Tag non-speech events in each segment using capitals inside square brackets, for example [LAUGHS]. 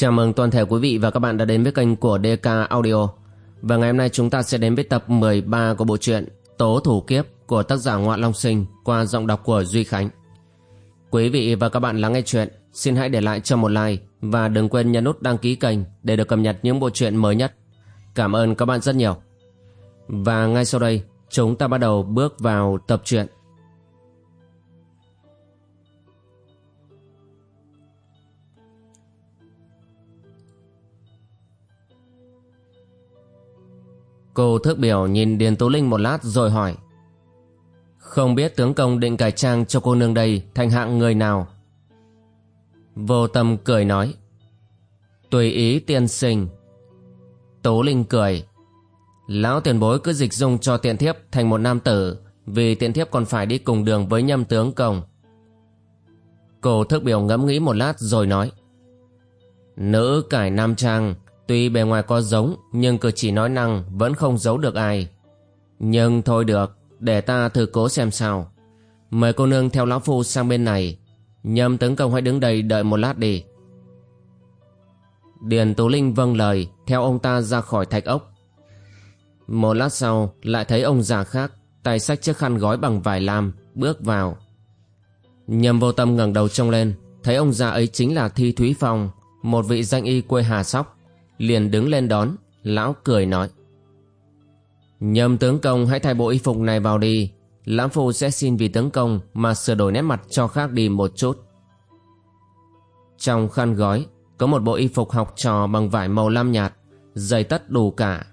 Chào mừng toàn thể quý vị và các bạn đã đến với kênh của DK Audio. Và ngày hôm nay chúng ta sẽ đến với tập 13 của bộ truyện Tố Thủ Kiếp của tác giả Ngoạn Long Sinh qua giọng đọc của Duy Khánh. Quý vị và các bạn lắng nghe chuyện, xin hãy để lại cho một like và đừng quên nhấn nút đăng ký kênh để được cập nhật những bộ truyện mới nhất. Cảm ơn các bạn rất nhiều. Và ngay sau đây, chúng ta bắt đầu bước vào tập truyện. Cô thước biểu nhìn Điền Tú Linh một lát rồi hỏi. Không biết tướng công định cải trang cho cô nương đây thành hạng người nào? Vô tâm cười nói. Tùy ý tiên sinh. Tú Linh cười. Lão tiền bối cứ dịch dung cho tiện thiếp thành một nam tử, Vì tiện thiếp còn phải đi cùng đường với nhâm tướng công. Cô thức biểu ngẫm nghĩ một lát rồi nói. Nữ cải nam trang Tuy bề ngoài có giống nhưng cử chỉ nói năng vẫn không giấu được ai. Nhưng thôi được, để ta thử cố xem sao. Mời cô nương theo lão phu sang bên này. Nhâm tấn công hãy đứng đây đợi một lát đi. Điền Tú Linh vâng lời, theo ông ta ra khỏi thạch ốc. Một lát sau, lại thấy ông già khác, tay sách chiếc khăn gói bằng vải lam, bước vào. Nhâm vô tâm ngẩng đầu trông lên, thấy ông già ấy chính là Thi Thúy Phong, một vị danh y quê Hà Sóc liền đứng lên đón, lão cười nói. Nhâm tướng công, hãy thay bộ y phục này vào đi. Lão phu sẽ xin vì tướng công mà sửa đổi nét mặt cho khác đi một chút. Trong khăn gói, có một bộ y phục học trò bằng vải màu lam nhạt giày tất đủ cả.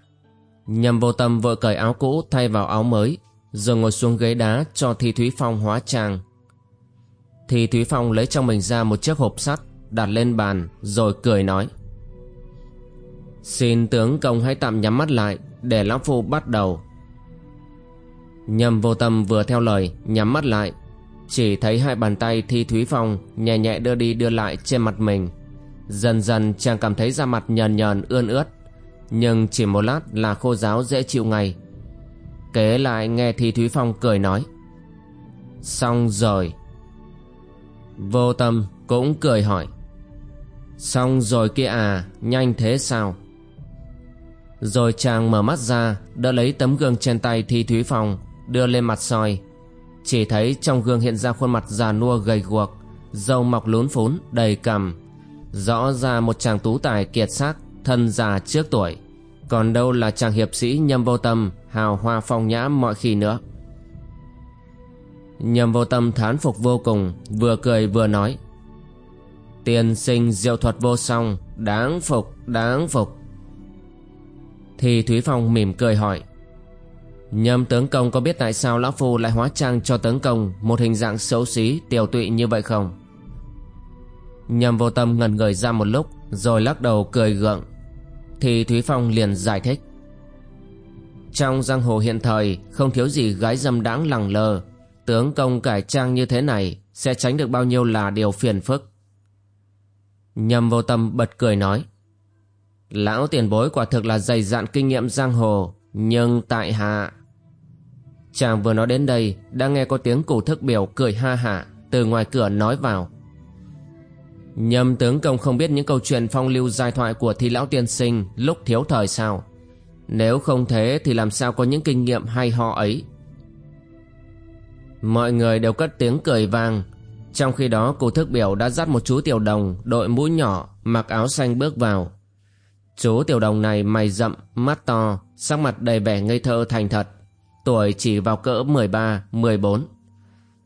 Nhâm vô tâm vội cởi áo cũ thay vào áo mới, rồi ngồi xuống ghế đá cho thi thúy phong hóa trang. Thi thúy phong lấy trong mình ra một chiếc hộp sắt, đặt lên bàn, rồi cười nói. Xin tướng công hãy tạm nhắm mắt lại Để lão phu bắt đầu. Nhầm vô tâm vừa theo lời, Nhắm mắt lại. Chỉ thấy hai bàn tay Thi Thúy Phong Nhẹ nhẹ đưa đi đưa lại trên mặt mình. Dần dần chàng cảm thấy da mặt nhờn nhờn ươn ướt. Nhưng chỉ một lát là khô giáo dễ chịu ngay. Kế lại nghe Thi Thúy Phong cười nói. Xong rồi. Vô tâm cũng cười hỏi. Xong rồi kia à Nhanh thế sao? Rồi chàng mở mắt ra Đỡ lấy tấm gương trên tay Thi Thúy Phong Đưa lên mặt soi. Chỉ thấy trong gương hiện ra khuôn mặt già nua gầy guộc Dâu mọc lún phún đầy cằm. Rõ ra một chàng tú tài kiệt xác Thân già trước tuổi. Còn đâu là chàng hiệp sĩ nhâm vô tâm Hào hoa phong nhã mọi khi nữa. Nhâm vô tâm thán phục vô cùng Vừa cười vừa nói. Tiên sinh diệu thuật vô song Đáng phục, đáng phục thì Thúy Phong mỉm cười hỏi, Nhâm tướng công có biết tại sao Lão Phu lại hóa trang cho tướng công Một hình dạng xấu xí tiểu tụy như vậy không? Nhâm vô tâm ngần người ra một lúc, Rồi lắc đầu cười gượng. Thì Thúy Phong liền giải thích, Trong giang hồ hiện thời, Không thiếu gì gái dâm đãng lẳng lờ Tướng công cải trang như thế này Sẽ tránh được bao nhiêu là điều phiền phức? Nhâm vô tâm bật cười nói Lão tiền bối quả thực là dày dạn kinh nghiệm giang hồ, Nhưng tại hạ, Chàng vừa nói đến đây Đã nghe có tiếng cụ thức biểu cười ha hả Từ ngoài cửa nói vào. Nhâm tướng công không biết những câu chuyện phong lưu giai thoại của thi lão tiên sinh lúc thiếu thời sao? Nếu không thế thì làm sao có những kinh nghiệm hay ho ấy? Mọi người đều cất tiếng cười vang. Trong khi đó cụ thức biểu đã dắt một chú tiểu đồng đội mũ nhỏ mặc áo xanh bước vào. Chú tiểu đồng này mày rậm, mắt to, sắc mặt đầy vẻ ngây thơ thành thật, tuổi chỉ vào cỡ 13, 14.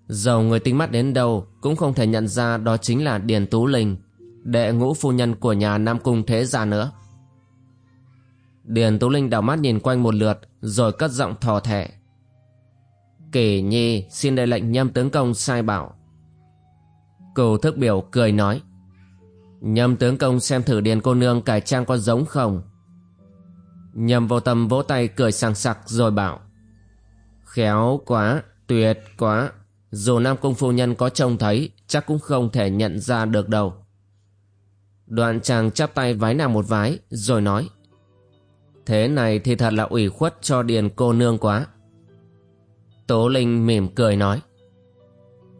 Dầu người tính mắt đến đâu cũng không thể nhận ra đó chính là Điền Tú Linh, đệ ngũ phu nhân của nhà Nam Cung Thế Gia nữa. Điền Tú Linh đảo mắt nhìn quanh một lượt rồi cất giọng thò thẻ. Kỷ nhi xin đại lệnh nhâm tướng công sai bảo. Cầu thức biểu cười nói. Nhâm tướng công xem thử điền cô nương cải trang có giống không? Nhâm vô tâm vỗ tay cười sảng sặc rồi bảo Khéo quá, tuyệt quá. Dù Nam Cung Phu Nhân có trông thấy Chắc cũng không thể nhận ra được đâu. Đoạn chàng chắp tay vái nàng một vái Rồi nói Thế này thì thật là ủy khuất cho điền cô nương quá. Tố Linh mỉm cười nói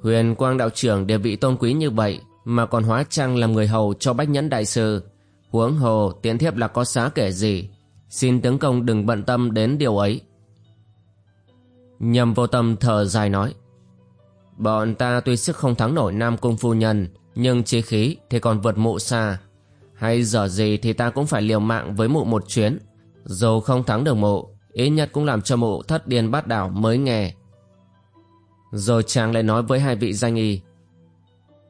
Huyền quang đạo trưởng địa vị tôn quý như vậy mà còn hóa trang làm người hầu cho bách nhẫn đại sư. Huống hồ, tiến thiếp là có xá kể gì? Xin tướng công đừng bận tâm đến điều ấy. Nhầm vô tâm thở dài nói, Bọn ta tuy sức không thắng nổi Nam Cung Phu Nhân, Nhưng chí khí thì còn vượt mụ xa. Hay giờ gì thì ta cũng phải liều mạng với mụ một chuyến. Dù không thắng được mụ, Ít nhất cũng làm cho mụ thất điên bát đảo mới nghe. Rồi chàng lại nói với hai vị danh y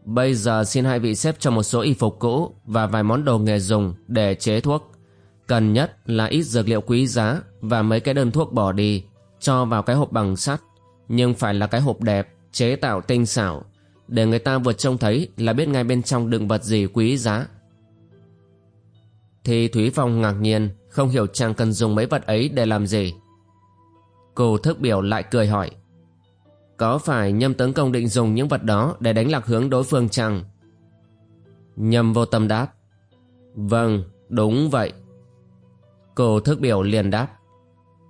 Bây giờ xin hai vị xếp cho một số y phục cũ Và vài món đồ nghề dùng để chế thuốc. Cần nhất là ít dược liệu quý giá Và mấy cái đơn thuốc bỏ đi, Cho vào cái hộp bằng sắt. Nhưng phải là cái hộp đẹp, Chế tạo tinh xảo, Để người ta vừa trông thấy là biết ngay bên trong đựng vật gì quý giá. Thì Thúy Phong ngạc nhiên, Không hiểu chàng cần dùng mấy vật ấy để làm gì. Cô thức biểu lại cười hỏi. Có phải nhâm tấn công định dùng những vật đó Để đánh lạc hướng đối phương chăng? Nhâm vô tâm đáp. Vâng đúng vậy. Cô thức biểu liền đáp.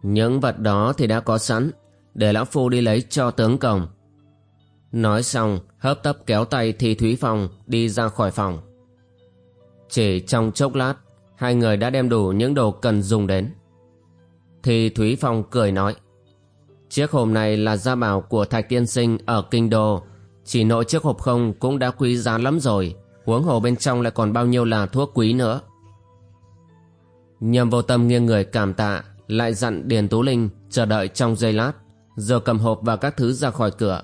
Những vật đó thì đã có sẵn, Để lão phu đi lấy cho tướng công. Nói xong, hấp tấp kéo tay Thi Thúy Phong đi ra khỏi phòng. Chỉ trong chốc lát, Hai người đã đem đủ những đồ cần dùng đến. Thì Thúy Phong cười nói. Chiếc hộp này là gia bảo của Thạch Tiên Sinh ở Kinh Đô. Chỉ nội chiếc hộp không cũng đã quý giá lắm rồi. Huống hồ bên trong lại còn bao nhiêu là thuốc quý nữa. Nhầm vô tâm nghiêng người cảm tạ, Lại dặn Điền Tú Linh chờ đợi trong giây lát Rồi cầm hộp và các thứ ra khỏi cửa.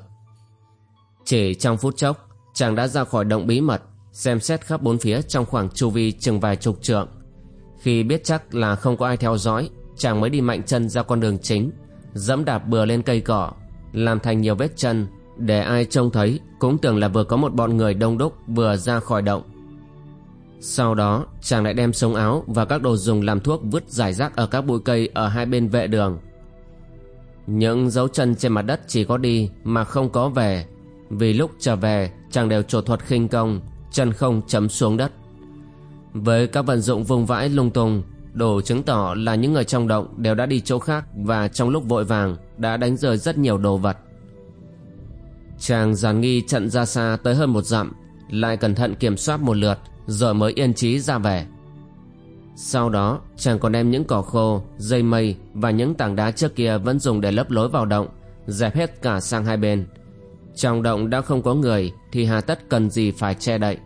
Chỉ trong phút chốc, Chàng đã ra khỏi động bí mật, Xem xét khắp bốn phía trong khoảng chu vi chừng vài chục trượng. Khi biết chắc là không có ai theo dõi, Chàng mới đi mạnh chân ra con đường chính. Dẫm đạp bừa lên cây cỏ Làm thành nhiều vết chân Để ai trông thấy Cũng tưởng là vừa có một bọn người đông đúc Vừa ra khỏi động sau đó chàng lại đem sống áo và các đồ dùng làm thuốc vứt giải rác ở các bụi cây ở hai bên vệ đường. Những dấu chân trên mặt đất chỉ có đi mà không có về. Vì lúc trở về chàng đều trổ thuật khinh công, chân không chấm xuống đất. Với các vận dụng vùng vãi lung tung, đồ chứng tỏ là những người trong động đều đã đi chỗ khác và trong lúc vội vàng đã đánh rơi rất nhiều đồ vật. Chàng giàn nghi trận ra xa tới hơn một dặm, lại cẩn thận kiểm soát một lượt rồi mới yên trí ra về. Sau đó chàng còn đem những cỏ khô dây mây và những tảng đá trước kia vẫn dùng để lấp lối vào động dẹp hết cả sang hai bên. Trong động đã không có người thì hà tất cần gì phải che đậy.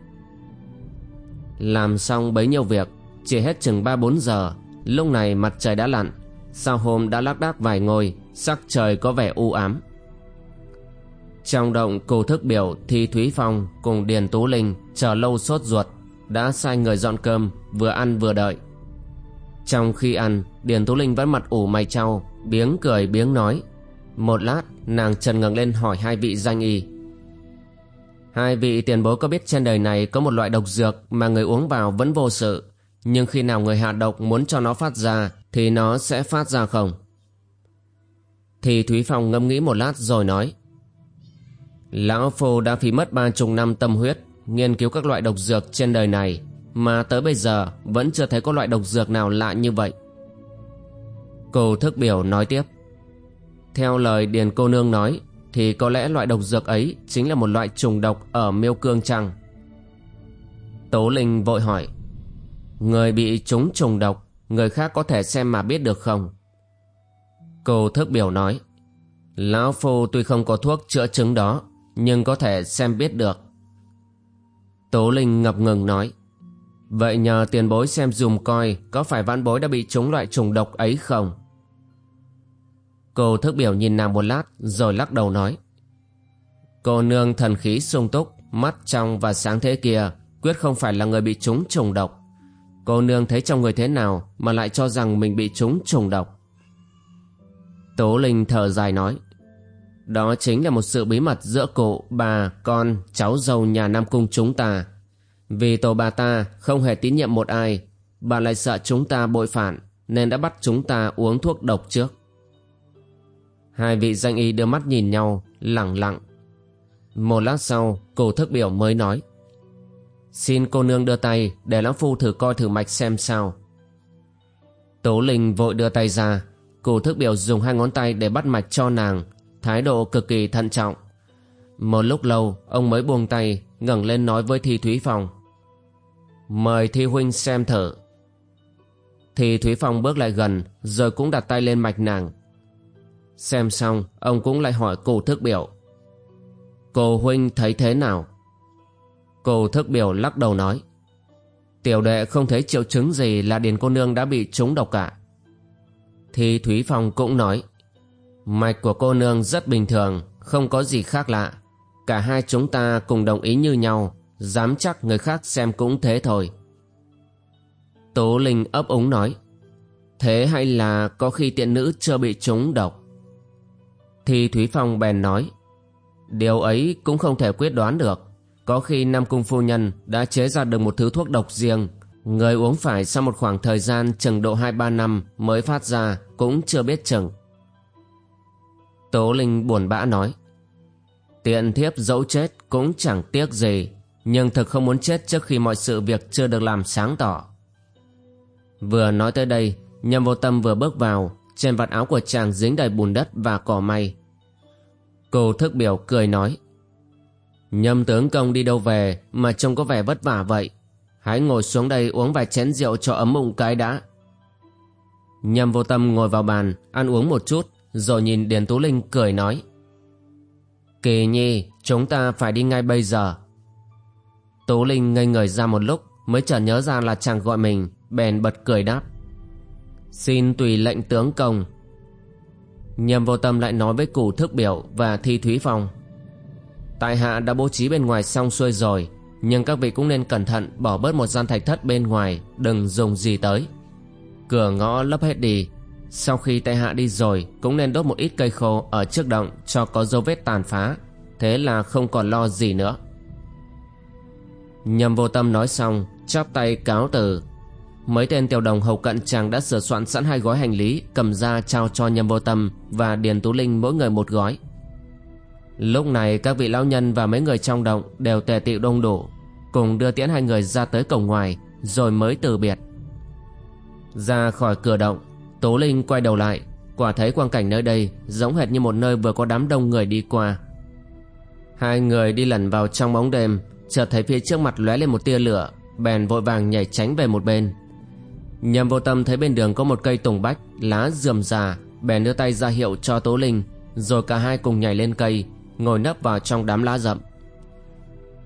Làm xong bấy nhiêu việc chỉ hết chừng ba bốn giờ, lúc này mặt trời đã lặn. Sao hôm đã lác đác vài ngôi, sắc trời có vẻ u ám. Trong động cô thức biểu, thi thúy phong cùng điền tú linh chờ lâu sốt ruột, đã sai người dọn cơm, vừa ăn vừa đợi. Trong khi ăn, điền tú linh vẫn mặt ủ mày trao biếng cười biếng nói. Một lát, nàng trần ngẩng lên hỏi hai vị danh y. Hai vị tiền bối có biết trên đời này có một loại độc dược mà người uống vào vẫn vô sự nhưng khi nào người hạ độc muốn cho nó phát ra, thì nó sẽ phát ra không thì thúy phong ngâm nghĩ một lát rồi nói, lão phu đã phí mất ba chục năm tâm huyết, nghiên cứu các loại độc dược trên đời này, mà tới bây giờ vẫn chưa thấy có loại độc dược nào lạ như vậy. Cô thức biểu nói tiếp. Theo lời Điền cô nương nói, thì có lẽ loại độc dược ấy chính là một loại trùng độc ở miêu cương trăng. Tố Linh vội hỏi. Người bị trúng trùng độc, người khác có thể xem mà biết được không? Cô thức biểu nói. Lão Phu tuy không có thuốc chữa chứng đó, nhưng có thể xem biết được. Tố Linh ngập ngừng nói Vậy nhờ tiền bối xem dùm coi Có phải vãn bối đã bị trúng loại trùng độc ấy không Cô thức biểu nhìn nàng một lát Rồi lắc đầu nói Cô nương thần khí sung túc Mắt trong và sáng thế kia Quyết không phải là người bị trúng trùng độc Cô nương thấy trong người thế nào Mà lại cho rằng mình bị trúng trùng độc Tố Linh thở dài nói đó chính là một sự bí mật giữa cụ, bà, con, cháu dâu nhà Nam Cung chúng ta. Vì tổ bà ta không hề tín nhiệm một ai, bà lại sợ chúng ta bội phản, nên đã bắt chúng ta uống thuốc độc trước. Hai vị danh y đưa mắt nhìn nhau, lặng lặng. Một lát sau, cổ thức biểu mới nói. Xin cô nương đưa tay để lão phu thử coi thử mạch xem sao. Tố Linh vội đưa tay ra, cổ thức biểu dùng hai ngón tay để bắt mạch cho nàng, thái độ cực kỳ thận trọng. Một lúc lâu, ông mới buông tay, ngẩng lên nói với Thi Thúy Phong. Mời Thi Huynh xem thử. Thì Thúy Phong bước lại gần rồi cũng đặt tay lên mạch nàng. Xem xong ông cũng lại hỏi cụ thức biểu. Cô Huynh thấy thế nào? Cô thức biểu lắc đầu nói. Tiểu đệ không thấy triệu chứng gì là Điền cô nương đã bị trúng độc cả. Thì Thúy Phong cũng nói. Mạch của cô nương rất bình thường, không có gì khác lạ. Cả hai chúng ta cùng đồng ý như nhau, dám chắc người khác xem cũng thế thôi. Tố Linh ấp úng nói. Thế hay là có khi tiện nữ chưa bị trúng độc? Thì Thúy Phong bèn nói. Điều ấy cũng không thể quyết đoán được. Có khi Nam Cung Phu Nhân đã chế ra được một thứ thuốc độc riêng. Người uống phải sau một khoảng thời gian chừng độ 2-3 năm mới phát ra cũng chưa biết chừng. Tố Linh buồn bã nói. Tiện thiếp dẫu chết cũng chẳng tiếc gì, nhưng thực không muốn chết trước khi mọi sự việc chưa được làm sáng tỏ. Vừa nói tới đây, nhầm vô tâm vừa bước vào, trên vạt áo của chàng dính đầy bùn đất và cỏ may. Cô thức biểu cười nói. Nhâm tướng công đi đâu về mà trông có vẻ vất vả vậy. Hãy ngồi xuống đây uống vài chén rượu cho ấm bụng cái đã. Nhâm vô tâm ngồi vào bàn, ăn uống một chút, rồi nhìn Điền Tú Linh cười nói. Kỳ nhi, chúng ta phải đi ngay bây giờ. Tú Linh ngây người ra một lúc, mới chợt nhớ ra là chàng gọi mình, bèn bật cười đáp. Xin tùy lệnh tướng công. Nhâm vô tâm lại nói với củ thức biểu và thi thúy phong. Tại hạ đã bố trí bên ngoài xong xuôi rồi, nhưng các vị cũng nên cẩn thận bỏ bớt một gian thạch thất bên ngoài, đừng dùng gì tới. Cửa ngõ lấp hết đi, sau khi tại hạ đi rồi cũng nên đốt một ít cây khô ở trước động cho có dấu vết tàn phá, thế là không còn lo gì nữa. Nhâm vô tâm nói xong, chắp tay cáo từ. Mấy tên tiểu đồng hầu cận chàng đã sửa soạn sẵn hai gói hành lý cầm ra trao cho nhâm vô tâm và Điền Tú Linh mỗi người một gói. Lúc này các vị lão nhân và mấy người trong động đều tề tựu đông đủ, cùng đưa tiễn hai người ra tới cổng ngoài, rồi mới từ biệt. Ra khỏi cửa động, Tố Linh quay đầu lại, quả thấy quang cảnh nơi đây giống hệt như một nơi vừa có đám đông người đi qua. Hai người đi lẩn vào trong bóng đêm, chợt thấy phía trước mặt lóe lên một tia lửa, bèn vội vàng nhảy tránh về một bên. Nhầm vô tâm thấy bên đường có một cây tùng bách, lá rườm rà, bèn đưa tay ra hiệu cho Tố Linh, rồi cả hai cùng nhảy lên cây, ngồi nấp vào trong đám lá rậm.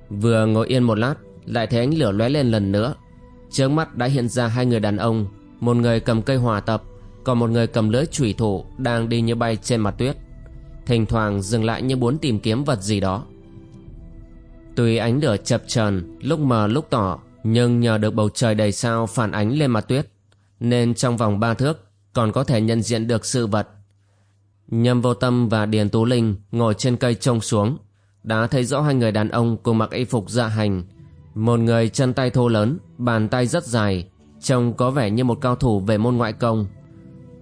Vừa ngồi yên một lát, lại thấy ánh lửa lóe lên lần nữa. Trước mắt đã hiện ra hai người đàn ông, một người cầm cây hòa tập, còn một người cầm lưới chủy thủ đang đi như bay trên mặt tuyết. Thỉnh thoảng dừng lại như muốn tìm kiếm vật gì đó. Tuy ánh lửa chập chờn lúc mờ lúc tỏ, nhưng nhờ được bầu trời đầy sao phản ánh lên mặt tuyết, nên trong vòng ba thước còn có thể nhận diện được sự vật Nhâm vô tâm và Điền Tú Linh ngồi trên cây trông xuống, đã thấy rõ hai người đàn ông cùng mặc y phục dạ hành. Một người chân tay thô lớn, bàn tay rất dài, trông có vẻ như một cao thủ về môn ngoại công.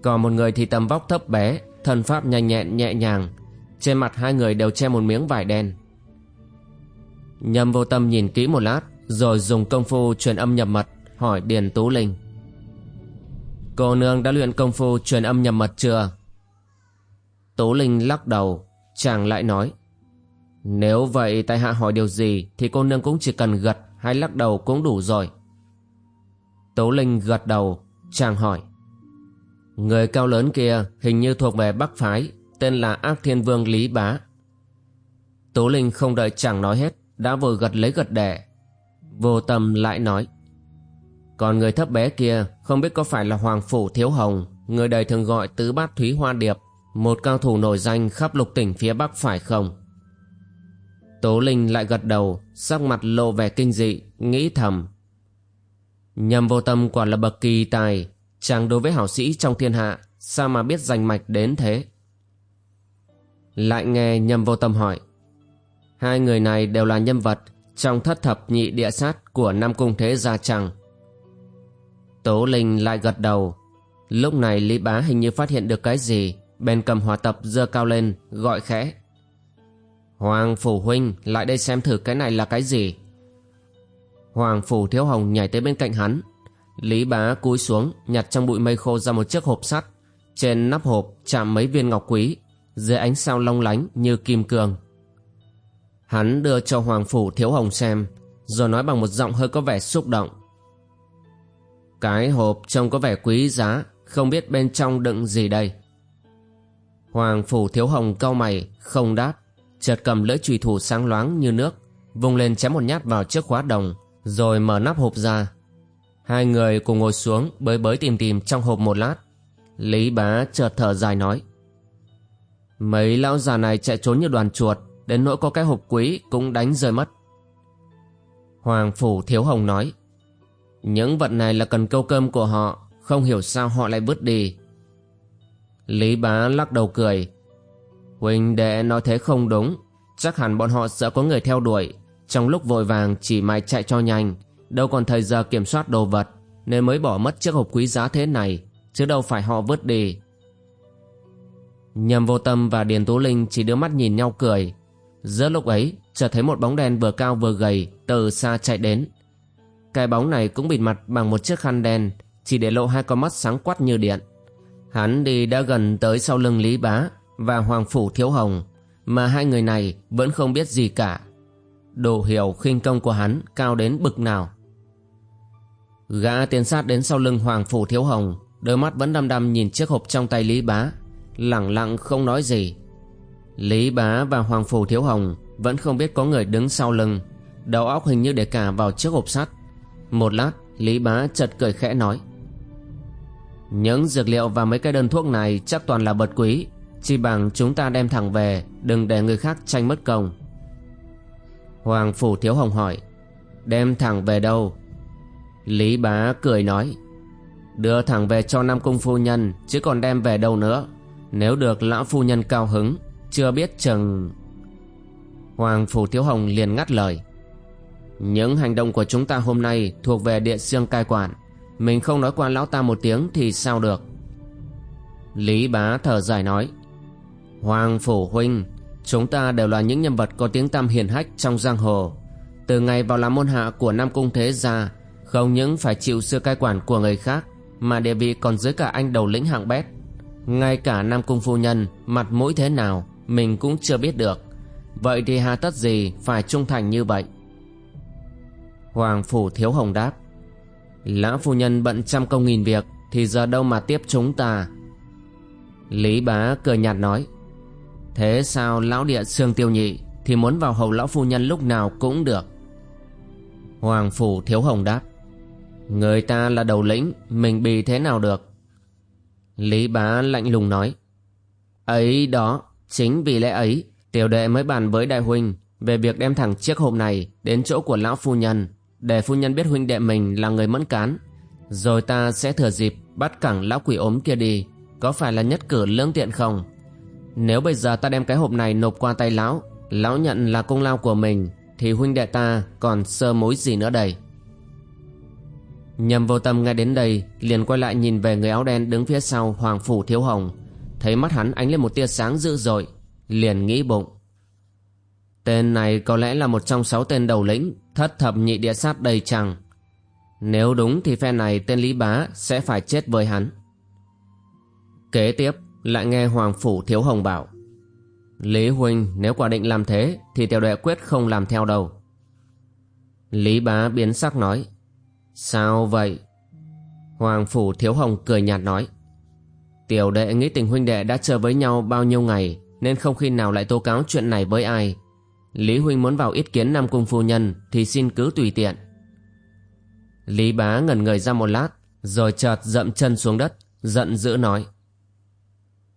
Còn một người thì tầm vóc thấp bé, thân pháp nhanh nhẹn nhẹ nhàng. Trên mặt hai người đều che một miếng vải đen. Nhâm vô tâm nhìn kỹ một lát, rồi dùng công phu truyền âm nhập mật, hỏi Điền Tú Linh. Cô nương đã luyện công phu truyền âm nhập mật chưa? Tố Linh lắc đầu, chàng lại nói. Nếu vậy tại hạ hỏi điều gì thì cô nương cũng chỉ cần gật hay lắc đầu cũng đủ rồi. Tố Linh gật đầu, chàng hỏi. Người cao lớn kia hình như thuộc về Bắc Phái, tên là Ác Thiên Vương Lý Bá. Tố Linh không đợi chàng nói hết, đã vừa gật lấy gật đẻ. Vô tâm lại nói. Còn người thấp bé kia không biết có phải là Hoàng Phủ Thiếu Hồng, người đời thường gọi tứ bát Thúy Hoa Điệp một cao thủ nổi danh khắp lục tỉnh phía Bắc phải không? Tố Linh lại gật đầu, sắc mặt lộ vẻ kinh dị, nghĩ thầm. Nhầm vô tâm quả là bậc kỳ tài, chàng đối với hảo sĩ trong thiên hạ, sao mà biết danh mạch đến thế? Lại nghe nhầm vô tâm hỏi. Hai người này đều là nhân vật trong thất thập nhị địa sát của Nam Cung Thế Gia Trăng. Tố Linh lại gật đầu. Lúc này Lý Bá hình như phát hiện được cái gì, bèn cầm hòa tập dơ cao lên, gọi khẽ. Hoàng phủ huynh, lại đây xem thử cái này là cái gì? Hoàng phủ thiếu hồng nhảy tới bên cạnh hắn. Lý bá cúi xuống, nhặt trong bụi mây khô ra một chiếc hộp sắt. Trên nắp hộp chạm mấy viên ngọc quý, dưới ánh sao long lánh như kim cương. Hắn đưa cho hoàng phủ thiếu hồng xem, rồi nói bằng một giọng hơi có vẻ xúc động. Cái hộp trông có vẻ quý giá, Không biết bên trong đựng gì đây. Hoàng Phủ Thiếu Hồng cau mày, Không đáp. Chợt cầm lưỡi chùy thủ sáng loáng như nước, Vùng lên chém một nhát vào chiếc khóa đồng, Rồi mở nắp hộp ra. Hai người cùng ngồi xuống, bới bới tìm tìm trong hộp một lát. Lý bá chợt thở dài nói, Mấy lão già này chạy trốn như đoàn chuột, Đến nỗi có cái hộp quý cũng đánh rơi mất. Hoàng Phủ Thiếu Hồng nói, Những vật này là cần câu cơm của họ, Không hiểu sao họ lại vứt đi. Lý bá lắc đầu cười. Huỳnh đệ nói thế không đúng. Chắc hẳn bọn họ sợ có người theo đuổi. Trong lúc vội vàng chỉ mày chạy cho nhanh. Đâu còn thời giờ kiểm soát đồ vật, Nên mới bỏ mất chiếc hộp quý giá thế này, Chứ đâu phải họ vứt đi. Nhầm vô tâm và Điền Tú Linh chỉ đưa mắt nhìn nhau cười. Giữa lúc ấy, chợt thấy một bóng đen vừa cao vừa gầy từ xa chạy đến. Cái bóng này cũng bịt mặt bằng một chiếc khăn đen, chỉ để lộ hai con mắt sáng quắt như điện hắn đi đã gần tới sau lưng lý bá và hoàng phủ thiếu hồng, mà hai người này vẫn không biết gì cả. Đồ hiểu khinh công của hắn cao đến bực nào. Gã tiến sát đến sau lưng hoàng phủ thiếu hồng, đôi mắt vẫn đăm đăm nhìn chiếc hộp trong tay lý bá, lẳng lặng không nói gì. Lý bá và hoàng phủ thiếu hồng vẫn không biết có người đứng sau lưng, đầu óc hình như để cả vào chiếc hộp sắt. Một lát, lý bá chợt cười khẽ nói những dược liệu và mấy cái đơn thuốc này chắc toàn là bật quý. Chỉ bằng chúng ta đem thẳng về, đừng để người khác tranh mất công. Hoàng phủ thiếu hồng hỏi, đem thẳng về đâu? Lý bá cười nói, đưa thẳng về cho nam cung phu nhân, chứ còn đem về đâu nữa. Nếu được lão phu nhân cao hứng, chưa biết chừng Hoàng Phủ Thiếu Hồng liền ngắt lời, Những hành động của chúng ta hôm nay thuộc về địa xương cai quản. Mình không nói qua lão ta một tiếng thì sao được? Lý bá thở dài nói, Hoàng Phủ Huynh, Chúng ta đều là những nhân vật có tiếng tăm hiền hách trong giang hồ. Từ ngày vào làm môn hạ của Nam Cung Thế Gia, Không những phải chịu sự cai quản của người khác, Mà địa vị còn dưới cả anh đầu lĩnh hạng bét. Ngay cả Nam Cung Phu Nhân, Mặt mũi thế nào, Mình cũng chưa biết được. Vậy thì hà tất gì phải trung thành như vậy? Hoàng Phủ Thiếu Hồng đáp Lão phu nhân bận trăm công nghìn việc, Thì giờ đâu mà tiếp chúng ta? Lý bá cười nhạt nói, Thế sao lão địa xương tiêu nhị Thì muốn vào hầu lão phu nhân lúc nào cũng được? Hoàng Phủ Thiếu Hồng đáp, Người ta là đầu lĩnh, Mình bị thế nào được? Lý bá lạnh lùng nói, Ấy đó, Chính vì lẽ ấy, Tiểu đệ mới bàn với đại huynh về việc đem thẳng chiếc hộp này đến chỗ của lão phu nhân để phu nhân biết huynh đệ mình là người mẫn cán. Rồi ta sẽ thừa dịp bắt cẳng lão quỷ ốm kia đi. Có phải là nhất cử lương tiện không? Nếu bây giờ ta đem cái hộp này nộp qua tay lão, lão nhận là công lao của mình, thì huynh đệ ta còn sơ mối gì nữa đây? Nhầm vô tâm nghe đến đây, liền quay lại nhìn về người áo đen đứng phía sau Hoàng Phủ Thiếu Hồng. Thấy mắt hắn ánh lên một tia sáng dữ dội, liền nghĩ bụng tên này có lẽ là một trong sáu tên đầu lĩnh, thất thập nhị địa sát đầy chẳng nếu đúng thì phe này tên lý bá sẽ phải chết với hắn. Kế tiếp, lại nghe hoàng phủ thiếu hồng bảo. Lý huynh, nếu quả định làm thế, thì tiểu đệ quyết không làm theo đâu. Lý bá biến sắc nói. Sao vậy? Hoàng phủ thiếu hồng cười nhạt nói. Tiểu đệ nghĩ tình huynh đệ đã chờ với nhau bao nhiêu ngày, nên không khi nào lại tố cáo chuyện này với ai. Lý Huynh muốn vào ý kiến Nam Cung Phu Nhân thì xin cứ tùy tiện. Lý Bá ngẩn người ra một lát, rồi chợt dậm chân xuống đất, giận dữ nói.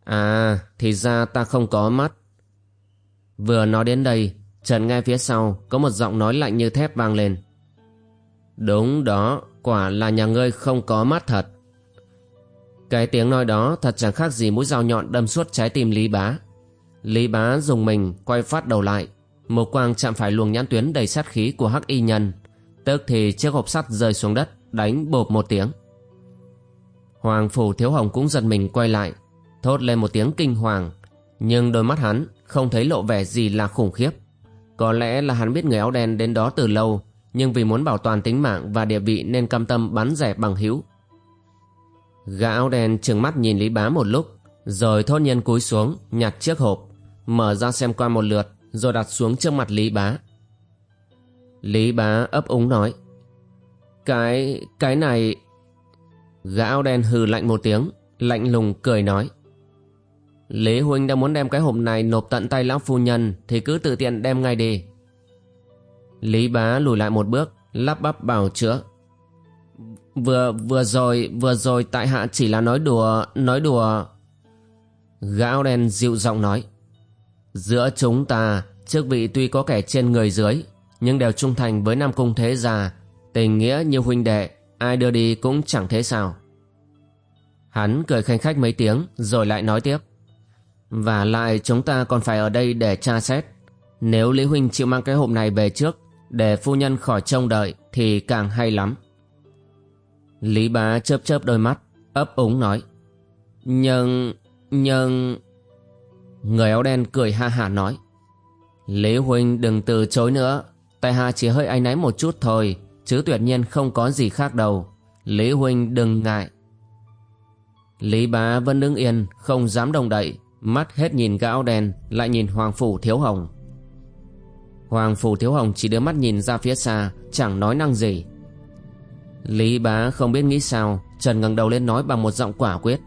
À, thì ra ta không có mắt. Vừa nói đến đây, trần ngay phía sau có một giọng nói lạnh như thép vang lên. Đúng đó, quả là nhà ngươi không có mắt thật. Cái tiếng nói đó thật chẳng khác gì mũi dao nhọn đâm suốt trái tim Lý Bá. Lý bá dùng mình quay phát đầu lại một quang chạm phải luồng nhãn tuyến đầy sát khí của hắc y nhân. Tức thì chiếc hộp sắt rơi xuống đất, Đánh bộp một tiếng. Hoàng phủ thiếu hồng cũng giật mình quay lại, Thốt lên một tiếng kinh hoàng, Nhưng đôi mắt hắn không thấy lộ vẻ gì là khủng khiếp. Có lẽ là hắn biết người áo đen đến đó từ lâu, Nhưng vì muốn bảo toàn tính mạng và địa vị Nên cam tâm bắn rẻ bằng hữu. Gã áo đen trừng mắt nhìn Lý Bá một lúc, Rồi thốt nhiên cúi xuống nhặt chiếc hộp, mở ra xem qua một lượt rồi đặt xuống trước mặt Lý Bá. Lý Bá ấp úng nói Cái... cái này... Gã áo đen hừ lạnh một tiếng, lạnh lùng cười nói. Lý Huynh đang muốn đem cái hộp này nộp tận tay lão phu nhân thì cứ tự tiện đem ngay đi. Lý bá lùi lại một bước, lắp bắp bảo chữa. Vừa vừa rồi, vừa rồi tại hạ chỉ là nói đùa, nói đùa. Gã áo đen dịu giọng nói. Giữa chúng ta, chức vị tuy có kẻ trên người dưới, nhưng đều trung thành với Nam Cung Thế Gia, tình nghĩa như huynh đệ, ai đưa đi cũng chẳng thế sao. Hắn cười khanh khách mấy tiếng rồi lại nói tiếp. Và lại chúng ta còn phải ở đây để tra xét. Nếu Lý Huynh chịu mang cái hộp này về trước để phu nhân khỏi trông đợi thì càng hay lắm. Lý bá chớp chớp đôi mắt, ấp úng nói. Nhưng, nhưng... Người áo đen cười ha hả nói. Lý Huynh đừng từ chối nữa, tại hạ chỉ hơi áy náy một chút thôi, chứ tuyệt nhiên không có gì khác đâu. Lý Huynh đừng ngại. Lý bá vẫn đứng yên, không dám đồng đậy, mắt hết nhìn gã áo đen, lại nhìn Hoàng Phủ Thiếu Hồng. Hoàng Phủ Thiếu Hồng chỉ đưa mắt nhìn ra phía xa, chẳng nói năng gì. Lý bá không biết nghĩ sao, Trần ngẩng đầu lên nói bằng một giọng quả quyết.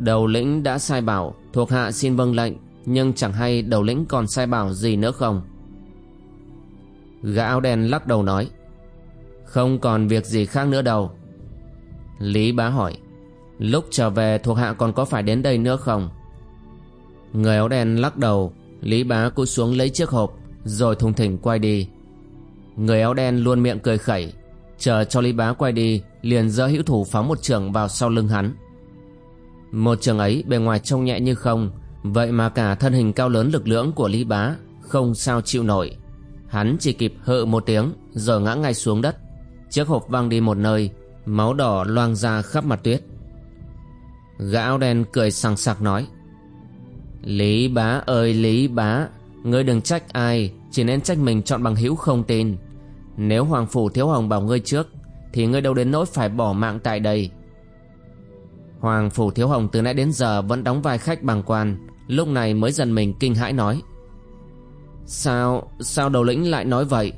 Đầu lĩnh đã sai bảo, thuộc hạ xin vâng lệnh, nhưng chẳng hay đầu lĩnh còn sai bảo gì nữa không. Gã áo đen lắc đầu nói. Không còn việc gì khác nữa đâu. Lý bá hỏi. Lúc trở về thuộc hạ còn có phải đến đây nữa không? Người áo đen lắc đầu, Lý bá cúi xuống lấy chiếc hộp, rồi thùng thỉnh quay đi. Người áo đen luôn miệng cười khẩy, chờ cho Lý bá quay đi, liền giơ hữu thủ phóng một trường vào sau lưng hắn. Một trường ấy bề ngoài trông nhẹ như không, vậy mà cả thân hình cao lớn lực lưỡng của Lý bá không sao chịu nổi. Hắn chỉ kịp hự một tiếng rồi ngã ngay xuống đất. Chiếc hộp văng đi một nơi, máu đỏ loang ra khắp mặt tuyết. Gã áo đen cười sằng sặc nói Lý bá ơi Lý bá Ngươi đừng trách ai Chỉ nên trách mình chọn bằng hữu không tin Nếu Hoàng Phủ Thiếu Hồng bảo ngươi trước Thì ngươi đâu đến nỗi phải bỏ mạng tại đây Hoàng Phủ Thiếu Hồng từ nãy đến giờ Vẫn đóng vai khách bằng quan Lúc này mới dần mình kinh hãi nói Sao Sao đầu lĩnh lại nói vậy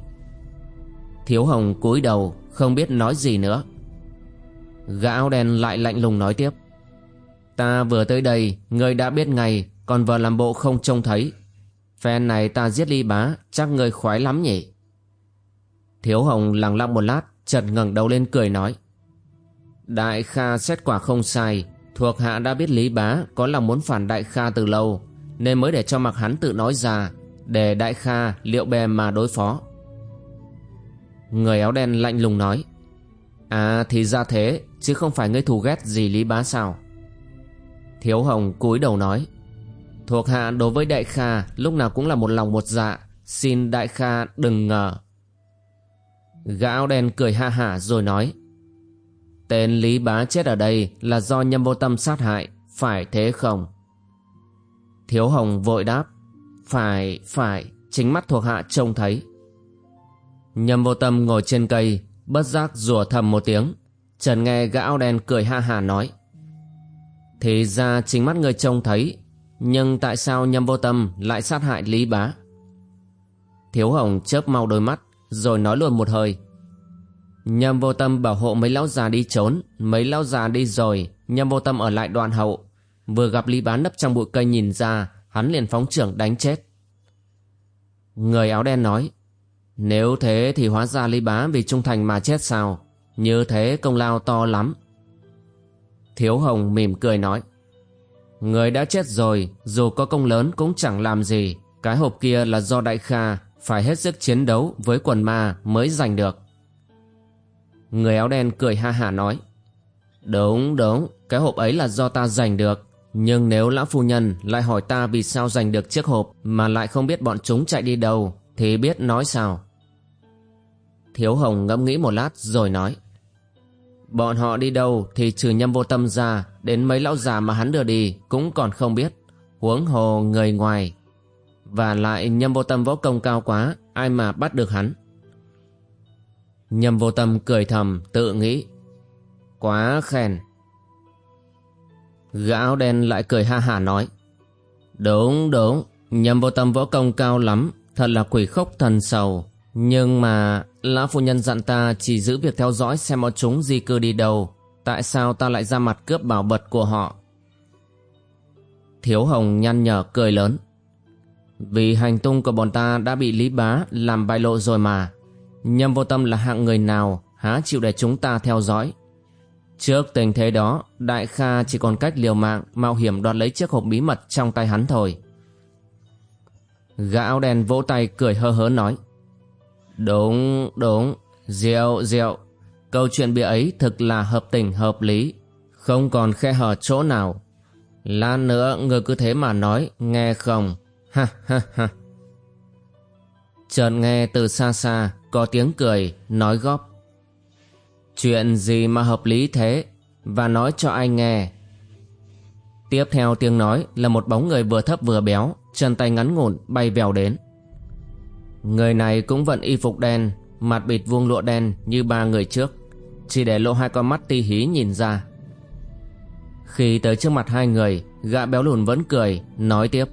Thiếu Hồng cúi đầu Không biết nói gì nữa Gã áo đen lại lạnh lùng nói tiếp Ta vừa tới đây, ngươi đã biết ngay, còn vừa làm bộ không trông thấy. Phen này ta giết ly bá, chắc ngươi khoái lắm nhỉ. Thiếu Hồng lặng lặng một lát, chợt ngẩng đầu lên cười nói. Đại Kha xét quả không sai, thuộc hạ đã biết Lý Bá có lòng muốn phản Đại Kha từ lâu, nên mới để cho mặc hắn tự nói ra, để Đại Kha liệu bè mà đối phó. Người áo đen lạnh lùng nói. À thì ra thế, chứ không phải ngươi thù ghét gì Lý Bá sao? Thiếu Hồng cúi đầu nói Thuộc hạ đối với Đại Kha lúc nào cũng là một lòng một dạ Xin Đại Kha đừng ngờ Gã áo đen cười ha hả rồi nói Tên Lý Bá chết ở đây là do nhâm vô tâm sát hại Phải thế không? Thiếu Hồng vội đáp Phải, phải, chính mắt thuộc hạ trông thấy. Nhâm vô tâm ngồi trên cây Bất giác rủa thầm một tiếng Trần nghe gã áo đen cười ha hà nói. Thì ra chính mắt người trông thấy Nhưng tại sao nhâm vô tâm lại sát hại Lý Bá? Thiếu Hồng chớp mau đôi mắt Rồi nói luôn một hơi. Nhâm vô tâm bảo hộ mấy lão già đi trốn, Mấy lão già đi rồi, Nhâm vô tâm ở lại đoạn hậu. Vừa gặp Lý Bá nấp trong bụi cây nhìn ra, Hắn liền phóng trưởng đánh chết. Người áo đen nói, Nếu thế thì hóa ra Lý Bá vì trung thành mà chết sao? Như thế công lao to lắm. Thiếu Hồng mỉm cười nói, Người đã chết rồi, Dù có công lớn cũng chẳng làm gì. Cái hộp kia là do Đại Kha, Phải hết sức chiến đấu với quần ma Mới giành được. Người áo đen cười ha hả nói, Đúng đúng, Cái hộp ấy là do ta giành được. Nhưng nếu lão phu nhân lại hỏi ta Vì sao giành được chiếc hộp Mà lại không biết bọn chúng chạy đi đâu, Thì biết nói sao? Thiếu Hồng ngẫm nghĩ một lát rồi nói, Bọn họ đi đâu thì trừ nhâm vô tâm ra, Đến mấy lão già mà hắn đưa đi Cũng còn không biết. Huống hồ người ngoài, Và lại nhâm vô tâm võ công cao quá, Ai mà bắt được hắn? Nhầm vô tâm cười thầm, Tự nghĩ. Quá khen. Gã áo đen lại cười ha hả nói. Đúng đúng, Nhầm vô tâm võ công cao lắm, Thật là quỷ khốc thần sầu. Nhưng mà, Lão phu nhân dặn ta chỉ giữ việc theo dõi xem bọn chúng di cư đi đâu. Tại sao ta lại ra mặt cướp bảo vật của họ? Thiếu Hồng nhăn nhở cười lớn. Vì hành tung của bọn ta đã bị Lý Bá làm bại lộ rồi mà. Nhâm vô tâm là hạng người nào há chịu để chúng ta theo dõi? Trước tình thế đó, Đại Kha chỉ còn cách liều mạng, Mạo hiểm đoạt lấy chiếc hộp bí mật trong tay hắn thôi. Gã áo đen vỗ tay cười hơ hớ nói, Đúng đúng, Diệu diệu, Câu chuyện bịa ấy thực là hợp tình, hợp lý, Không còn khe hở chỗ nào. Lát nữa người cứ thế mà nói, Nghe không? Ha ha ha. Chợt nghe từ xa xa có tiếng cười, Nói góp. Chuyện gì mà hợp lý thế? Và nói cho ai nghe. Tiếp theo tiếng nói Là một bóng người vừa thấp vừa béo, Chân tay ngắn ngủn, bay vèo đến. Người này cũng vận y phục đen, Mặt bịt vuông lụa đen như ba người trước, Chỉ để lộ hai con mắt ti hí nhìn ra. Khi tới trước mặt hai người, Gã béo lùn vẫn cười, Nói tiếp.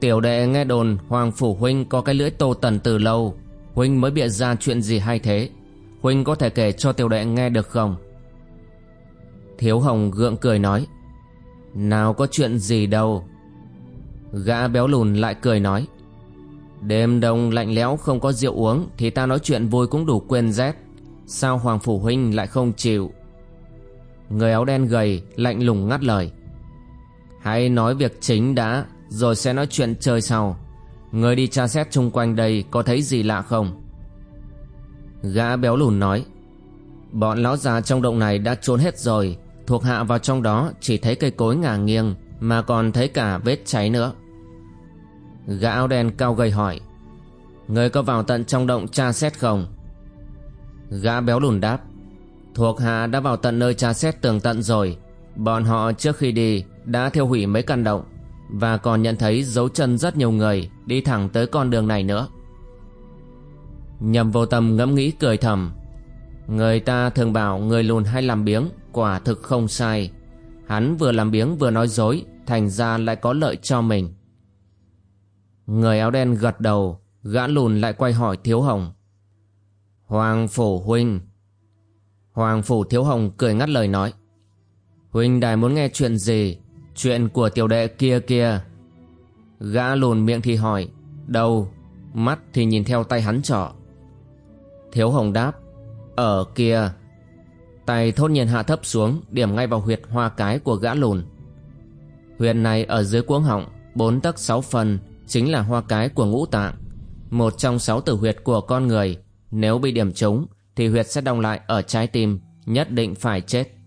Tiểu đệ nghe đồn Hoàng Phủ Huynh có cái lưỡi tô tần từ lâu Huynh mới bịa ra chuyện gì hay thế? Huynh có thể kể cho tiểu đệ nghe được không? Thiếu Hồng gượng cười nói, Nào có chuyện gì đâu. Gã béo lùn lại cười nói, Đêm đông lạnh lẽo không có rượu uống Thì ta nói chuyện vui cũng đủ quên rét. Sao Hoàng Phủ Huynh lại không chịu? Người áo đen gầy lạnh lùng ngắt lời, Hãy nói việc chính đã, Rồi sẽ nói chuyện chơi sau. Người đi tra xét chung quanh đây Có thấy gì lạ không? Gã béo lùn nói, Bọn lão già trong động này đã trốn hết rồi, Thuộc hạ vào trong đó Chỉ thấy cây cối ngả nghiêng Mà còn thấy cả vết cháy nữa. Gã áo đen cao gầy hỏi, Người có vào tận trong động tra xét không? Gã béo lùn đáp, Thuộc hạ đã vào tận nơi tra xét tường tận rồi, Bọn họ trước khi đi Đã thiêu hủy mấy căn động. Và còn nhận thấy dấu chân rất nhiều người Đi thẳng tới con đường này nữa. Nhầm vô tâm ngẫm nghĩ cười thầm. Người ta thường bảo người lùn hay làm biếng, Quả thực không sai. Hắn vừa làm biếng vừa nói dối, Thành ra lại có lợi cho mình. Người áo đen gật đầu, Gã lùn lại quay hỏi Thiếu Hồng. Hoàng Phủ Huynh Hoàng Phủ Thiếu Hồng cười ngắt lời nói. Huynh đài muốn nghe chuyện gì Chuyện của tiểu đệ kia kia. Gã lùn miệng thì hỏi Đâu Mắt thì nhìn theo tay hắn trỏ Thiếu Hồng đáp, Ở kia. Tay thốt nhiên hạ thấp xuống, Điểm ngay vào huyệt hoa cái của gã lùn. Huyệt này ở dưới cuống họng, Bốn tấc sáu phần, Chính là hoa cái của ngũ tạng. Một trong sáu tử huyệt của con người, Nếu bị điểm trúng, Thì huyệt sẽ đông lại ở trái tim, Nhất định phải chết.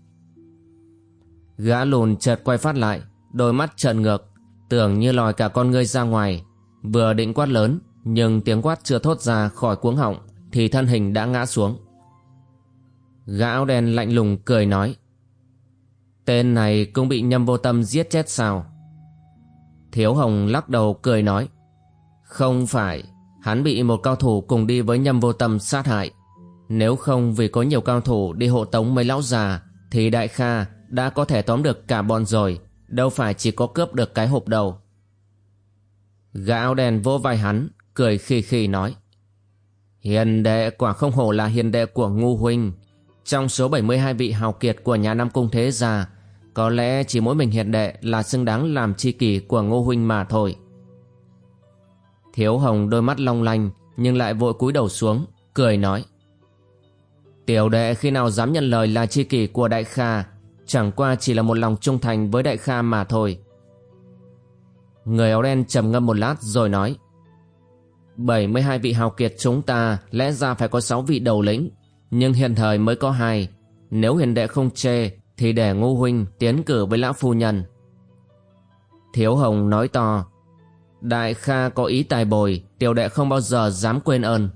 Gã lùn chợt quay phát lại Đôi mắt trợn ngược Tưởng như lòi cả con ngươi ra ngoài Vừa định quát lớn Nhưng tiếng quát chưa thốt ra khỏi cuống họng thì thân hình đã ngã xuống. Gã áo đen lạnh lùng cười nói Tên này cũng bị nhâm vô tâm giết chết sao? Thiếu Hồng lắc đầu cười nói Không phải, hắn bị một cao thủ cùng đi với nhâm vô tâm sát hại. Nếu không vì có nhiều cao thủ đi hộ tống mấy lão già thì đại kha đã có thể tóm được cả bọn rồi, đâu phải chỉ có cướp được cái hộp đầu. Gã áo đen vỗ vai hắn, cười khi khi nói Hiền đệ quả không hổ là hiền đệ của ngu huynh. Trong số 72 vị hào kiệt của nhà Nam Cung Thế Gia, có lẽ chỉ mỗi mình hiền đệ là xứng đáng làm chi kỷ của ngô huynh mà thôi. Thiếu Hồng đôi mắt long lanh nhưng lại vội cúi đầu xuống, cười nói. Tiểu đệ khi nào dám nhận lời là chi kỷ của đại kha, chẳng qua chỉ là một lòng trung thành với đại kha mà thôi. Người áo đen trầm ngâm một lát rồi nói. 72 vị hào kiệt chúng ta lẽ ra phải có 6 vị đầu lĩnh, nhưng hiện thời mới có hai. Nếu hiền đệ không chê, thì để ngô huynh tiến cử với lão phu nhân. Thiếu Hồng nói to, Đại Kha có ý tài bồi, tiểu đệ không bao giờ dám quên ơn.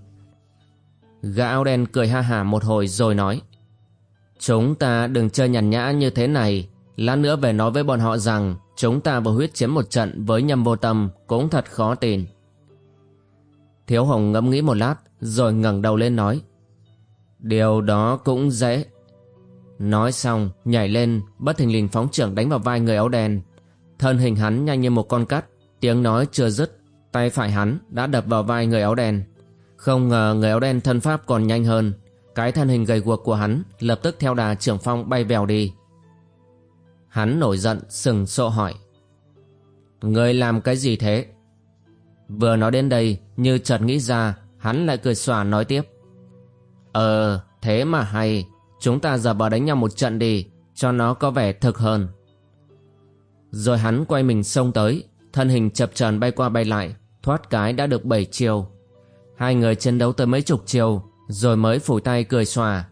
Gã áo đen cười ha hả một hồi rồi nói, Chúng ta đừng chơi nhàn nhã như thế này, lát nữa về nói với bọn họ rằng chúng ta vừa huyết chiếm một trận với nhầm vô tâm cũng thật khó tin. Thiếu Hồng ngẫm nghĩ một lát rồi ngẩng đầu lên nói. Điều đó cũng dễ. Nói xong nhảy lên bất thình lình phóng trưởng đánh vào vai người áo đen. Thân hình hắn nhanh như một con cắt Tiếng nói chưa dứt Tay phải hắn đã đập vào vai người áo đen. Không ngờ người áo đen thân pháp còn nhanh hơn. Cái thân hình gầy guộc của hắn, lập tức theo đà trưởng phong bay vèo đi. Hắn nổi giận, sừng sộ hỏi. Người làm cái gì thế? Vừa nói đến đây, như chợt nghĩ ra, hắn lại cười xòa nói tiếp. Ờ thế mà hay, chúng ta giờ bờ đánh nhau một trận đi, cho nó có vẻ thực hơn. Rồi hắn quay mình xông tới, thân hình chập chờn bay qua bay lại, thoát cái đã được bảy chiều. Hai người chiến đấu tới mấy chục chiều rồi mới phủ tay cười xòa.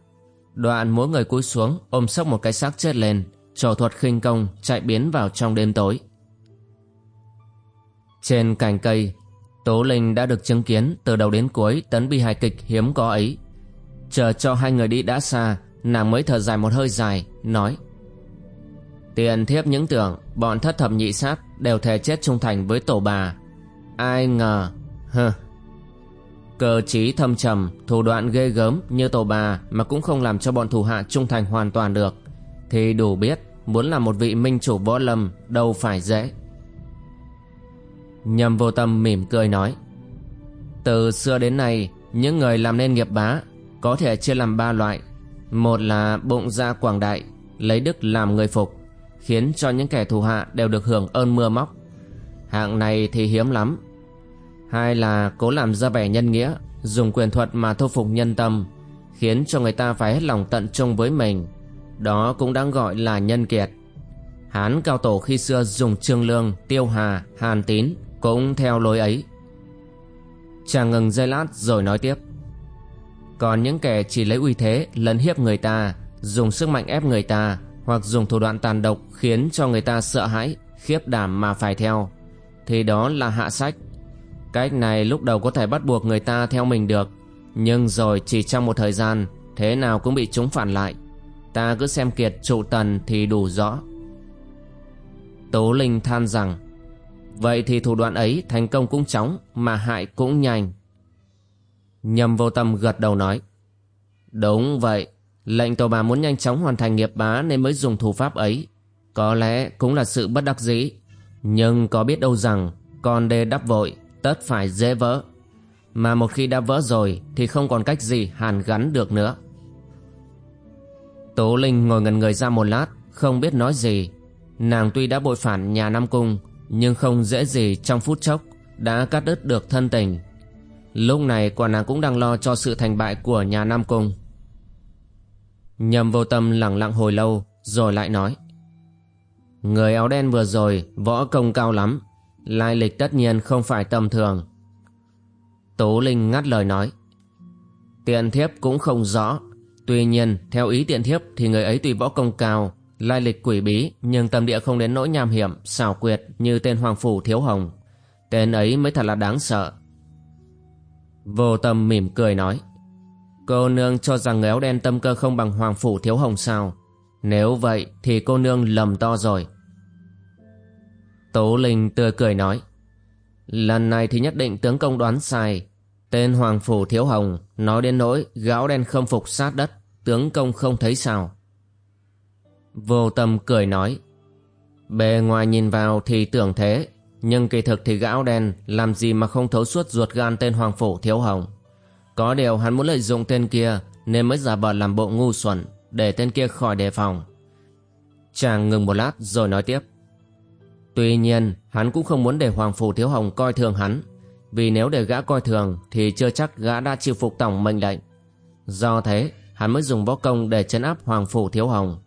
Đoạn mỗi người cúi xuống ôm sốc một cái xác chết lên trò thuật khinh công chạy biến vào trong đêm tối. Trên cành cây, Tố Linh đã được chứng kiến từ đầu đến cuối tấn bi hài kịch hiếm có ấy. Chờ cho hai người đi đã xa, nàng mới thở dài một hơi dài, nói Tiền thiếp những tưởng bọn thất thập nhị sát đều thề chết trung thành với tổ bà. Ai ngờ, hừ. Cơ trí thâm trầm, thủ đoạn ghê gớm như tổ bà mà cũng không làm cho bọn thủ hạ trung thành hoàn toàn được. Thì đủ biết muốn làm một vị minh chủ võ lâm đâu phải dễ. Nhầm vô tâm mỉm cười nói Từ xưa đến nay Những người làm nên nghiệp bá Có thể chia làm ba loại Một là bụng dạ quảng đại Lấy đức làm người phục Khiến cho những kẻ thù hạ đều được hưởng ơn mưa móc Hạng này thì hiếm lắm Hai là cố làm ra vẻ nhân nghĩa Dùng quyền thuật mà thu phục nhân tâm Khiến cho người ta phải hết lòng tận trung với mình. Đó cũng đang gọi là nhân kiệt. Hán cao tổ khi xưa dùng trương lương, tiêu hà, hàn tín cũng theo lối ấy. Chàng ngừng giây lát rồi nói tiếp. Còn những kẻ chỉ lấy uy thế lấn hiếp người ta dùng sức mạnh ép người ta hoặc dùng thủ đoạn tàn độc khiến cho người ta sợ hãi khiếp đảm mà phải theo thì đó là hạ sách cách này lúc đầu có thể bắt buộc người ta theo mình được nhưng rồi chỉ trong một thời gian thế nào cũng bị chúng phản lại ta cứ xem kiệt trụ tần thì đủ rõ tố linh than rằng Vậy thì thủ đoạn ấy thành công cũng chóng mà hại cũng nhanh. Nhầm vô tâm gật đầu nói. Đúng vậy, lệnh tổ bà muốn nhanh chóng hoàn thành nghiệp bá nên mới dùng thủ pháp ấy. Có lẽ cũng là sự bất đắc dĩ. Nhưng có biết đâu rằng con đê đắp vội tất phải dễ vỡ. Mà một khi đã vỡ rồi thì không còn cách gì hàn gắn được nữa. Tố Linh ngồi ngần người ra một lát, không biết nói gì. Nàng tuy đã bội phản nhà Nam Cung nhưng không dễ gì trong phút chốc đã cắt đứt được thân tình. Lúc này quả nàng cũng đang lo cho sự thành bại của nhà Nam Cung. Nhầm vô tâm lẳng lặng hồi lâu rồi lại nói. Người áo đen vừa rồi võ công cao lắm, lai lịch tất nhiên không phải tầm thường. Tố Linh ngắt lời nói. Tiện thiếp cũng không rõ, tuy nhiên theo ý tiện thiếp thì người ấy tuy võ công cao lai lịch quỷ bí nhưng tâm địa không đến nỗi nham hiểm xảo quyệt như tên hoàng phủ thiếu hồng. Tên ấy mới thật là đáng sợ. Vô tâm mỉm cười nói. Cô nương cho rằng người áo đen tâm cơ không bằng hoàng phủ thiếu hồng sao? Nếu vậy thì cô nương lầm to rồi tố linh tươi cười nói, lần này thì nhất định tướng công đoán sai. Tên hoàng phủ thiếu hồng nói đến nỗi gáo đen không phục sát đất, tướng công không thấy sao? Vô tâm cười nói, Bề ngoài nhìn vào thì tưởng thế, Nhưng kỳ thực thì gáo đen Làm gì mà không thấu suốt ruột gan tên Hoàng Phủ Thiếu Hồng. Có điều hắn muốn lợi dụng tên kia Nên mới giả vờ làm bộ ngu xuẩn, Để tên kia khỏi đề phòng. Chàng ngừng một lát rồi nói tiếp Tuy nhiên, hắn cũng không muốn để Hoàng Phủ Thiếu Hồng coi thường hắn. Vì nếu để gã coi thường, Thì chưa chắc gã đã chịu phục tổng mệnh lệnh. Do thế, hắn mới dùng võ công để chấn áp Hoàng Phủ Thiếu Hồng.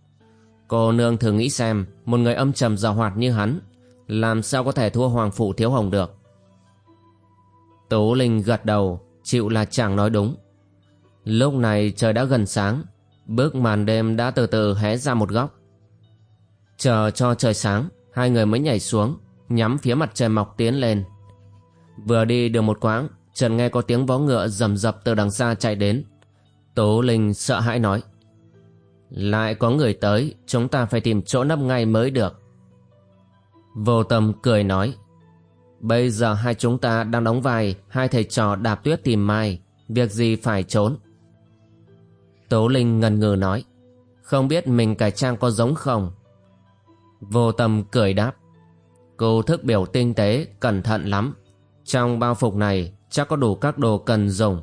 Cô nương thử nghĩ xem, Một người âm trầm giàu hoạt như hắn, Làm sao có thể thua Hoàng Phủ Thiếu Hồng được? Tố Linh gật đầu, Chịu là chẳng nói đúng. Lúc này trời đã gần sáng, Bước màn đêm đã từ từ hé ra một góc. Chờ cho trời sáng Hai người mới nhảy xuống Nhắm phía mặt trời mọc tiến lên Vừa đi được một quãng Trần nghe có tiếng vó ngựa rầm rập từ đằng xa chạy đến Tố Linh sợ hãi nói lại có người tới, chúng ta phải tìm chỗ nấp ngay mới được. Vô tâm cười nói, bây giờ hai chúng ta đang đóng vai hai thầy trò đạp tuyết tìm mai, việc gì phải trốn. Tố Linh ngần ngừ nói, không biết mình cải trang có giống không? Vô tâm cười đáp, cô thức biểu tinh tế, cẩn thận lắm. Trong bao phục này chắc có đủ các đồ cần dùng.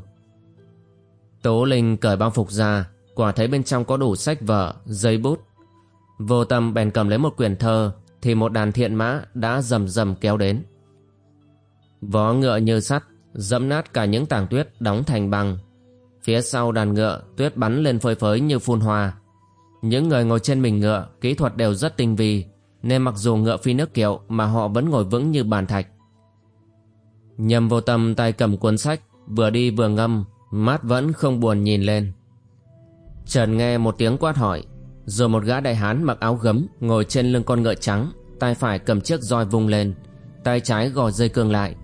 Tố Linh cởi bao phục ra, quả thấy bên trong có đủ sách vở, giấy bút. Vô tâm bèn cầm lấy một quyển thơ, thì một đàn thiện mã đã rầm rầm kéo đến. Vó ngựa như sắt, dẫm nát cả những tảng tuyết đóng thành băng. Phía sau đàn ngựa, tuyết bắn lên phơi phới như phun hoa. Những người ngồi trên mình ngựa, kỹ thuật đều rất tinh vi, nên mặc dù ngựa phi nước kiệu mà họ vẫn ngồi vững như bàn thạch. Nhầm vô tâm tay cầm cuốn sách, vừa đi vừa ngâm, mắt vẫn không buồn nhìn lên. Trần nghe một tiếng quát hỏi, rồi một gã đại hán mặc áo gấm ngồi trên lưng con ngựa trắng, tay phải cầm chiếc roi vung lên, tay trái gò dây cương lại.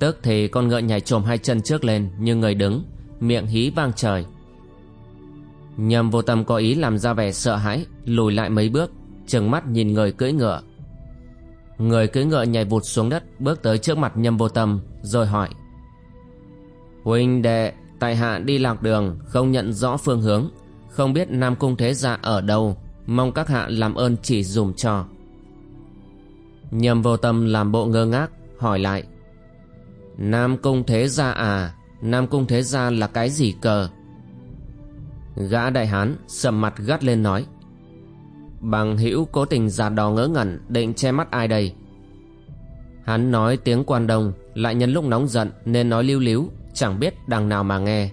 Tức thì con ngựa nhảy trồm hai chân trước lên như người đứng, miệng hí vang trời. Nhầm vô tâm có ý làm ra vẻ sợ hãi, lùi lại mấy bước, trừng mắt nhìn người cưỡi ngựa. Người cưỡi ngựa nhảy vụt xuống đất, bước tới trước mặt nhâm vô tâm, rồi hỏi. Huynh đệ, tại hạ đi lạc đường, không nhận rõ phương hướng, không biết Nam Cung Thế Gia ở đâu, mong các hạ làm ơn chỉ dùm cho. Nhâm vô tâm làm bộ ngơ ngác, hỏi lại. Nam Cung Thế Gia à, Nam Cung Thế Gia là cái gì cờ? Gã đại hán sầm mặt gắt lên nói. Bằng hữu cố tình giả đò ngớ ngẩn định che mắt ai đây? Hắn nói tiếng quan đông lại nhân lúc nóng giận nên nói lưu líu chẳng biết đằng nào mà nghe.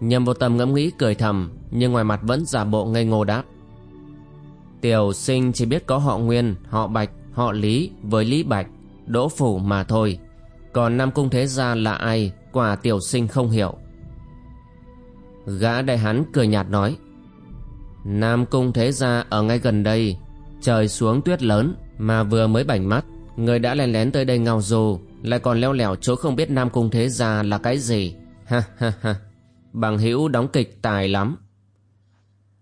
Nhâm vô tâm ngẫm nghĩ cười thầm nhưng ngoài mặt vẫn giả bộ ngây ngô đáp. Tiểu sinh chỉ biết có họ Nguyên, họ Bạch, họ Lý với Lý Bạch, Đỗ Phủ mà thôi. Còn Nam Cung Thế Gia là ai, quả tiểu sinh không hiểu. Gã đại hán cười nhạt nói. Nam Cung Thế Gia ở ngay gần đây, trời xuống tuyết lớn mà vừa mới bảnh mắt, người đã lén lén tới đây ngao du, lại còn leo lẻo chỗ không biết Nam Cung Thế Gia là cái gì. [LAUGHS] Ha ha ha, bằng hữu đóng kịch tài lắm.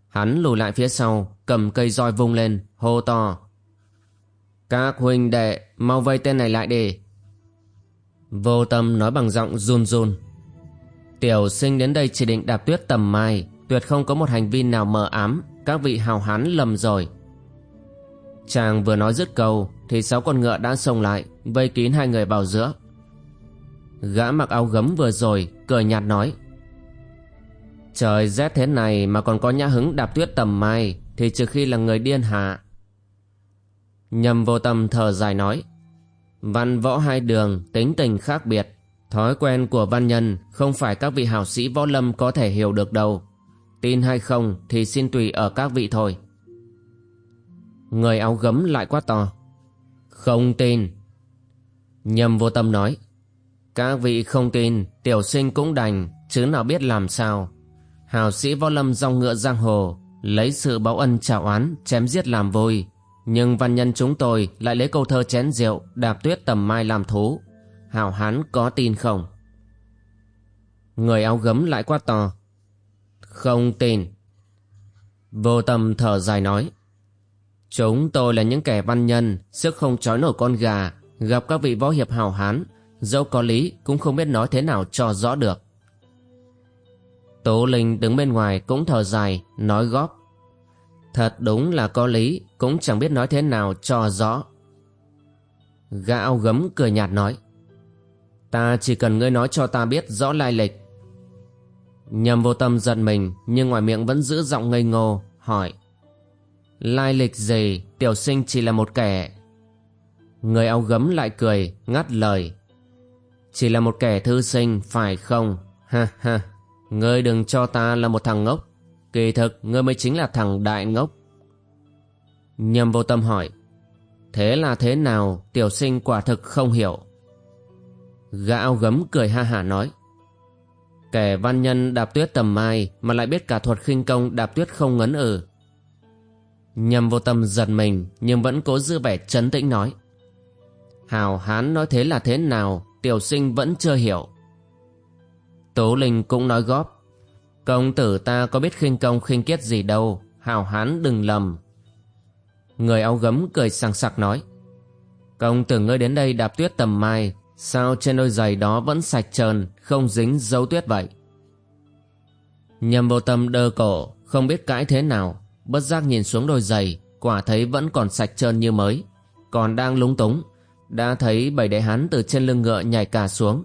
Hắn lùi lại phía sau, cầm cây roi vung lên, hô to. Các huynh đệ, mau vây tên này lại đi. Vô tâm nói bằng giọng run run. Tiểu sinh đến đây chỉ định đạp tuyết tầm mai, tuyệt không có một hành vi nào mờ ám, các vị hào hán lầm rồi. Chàng vừa nói dứt câu, thì sáu con ngựa đã xông lại, vây kín hai người vào giữa. Gã mặc áo gấm vừa rồi, cười nhạt nói. Trời rét thế này mà còn có nhã hứng đạp tuyết tầm mai Thì trừ khi là người điên hạ Nhầm vô tâm thở dài nói Văn võ hai đường tính tình khác biệt Thói quen của văn nhân không phải các vị hảo sĩ võ lâm có thể hiểu được đâu. Tin hay không thì xin tùy ở các vị thôi. Người áo gấm lại quát to. Không tin. Nhầm vô tâm nói. Các vị không tin, Tiểu sinh cũng đành, Chứ nào biết làm sao. Hào sĩ võ lâm dòng ngựa giang hồ, lấy sự báo ân trả oán, chém giết làm vui nhưng văn nhân chúng tôi lại lấy câu thơ chén rượu, đạp tuyết tầm mai làm thú hào hán có tin không người áo gấm lại quát to không tin vô tâm thở dài nói chúng tôi là những kẻ văn nhân sức không trói nổi con gà gặp các vị võ hiệp hào hán dẫu có lý cũng không biết nói thế nào cho rõ được Tố Linh đứng bên ngoài cũng thở dài, nói góp. Thật đúng là có lý, cũng chẳng biết nói thế nào cho rõ. Gã áo gấm cười nhạt nói. Ta chỉ cần ngươi nói cho ta biết rõ lai lịch. Nhầm vô tâm giận mình, nhưng ngoài miệng vẫn giữ giọng ngây ngô, hỏi. Lai lịch gì, tiểu sinh chỉ là một kẻ. Người áo gấm lại cười, ngắt lời. Chỉ là một kẻ thư sinh, phải không? Ha ha. Ngươi đừng cho ta là một thằng ngốc Kỳ thực ngươi mới chính là thằng đại ngốc nhầm vô tâm hỏi Thế là thế nào Tiểu sinh quả thực không hiểu Gã ao gấm cười ha hả nói. Kẻ văn nhân đạp tuyết tầm mai Mà lại biết cả thuật khinh công đạp tuyết không ngấn ừ nhầm vô tâm giật mình, Nhưng vẫn cố giữ vẻ trấn tĩnh nói. Hào hán nói thế là thế nào, Tiểu sinh vẫn chưa hiểu. Tố Linh cũng nói góp. Công tử ta có biết khinh công khinh kiết gì đâu, Hào hán đừng lầm. Người áo gấm cười sằng sặc nói. Công tử ngươi đến đây đạp tuyết tầm mai Sao trên đôi giày đó vẫn sạch trơn, Không dính dấu tuyết vậy Nhầm vô tâm đơ cổ, Không biết cãi thế nào Bất giác nhìn xuống đôi giày, Quả thấy vẫn còn sạch trơn như mới Còn đang lúng túng, Đã thấy bảy đại hán từ trên lưng ngựa nhảy cả xuống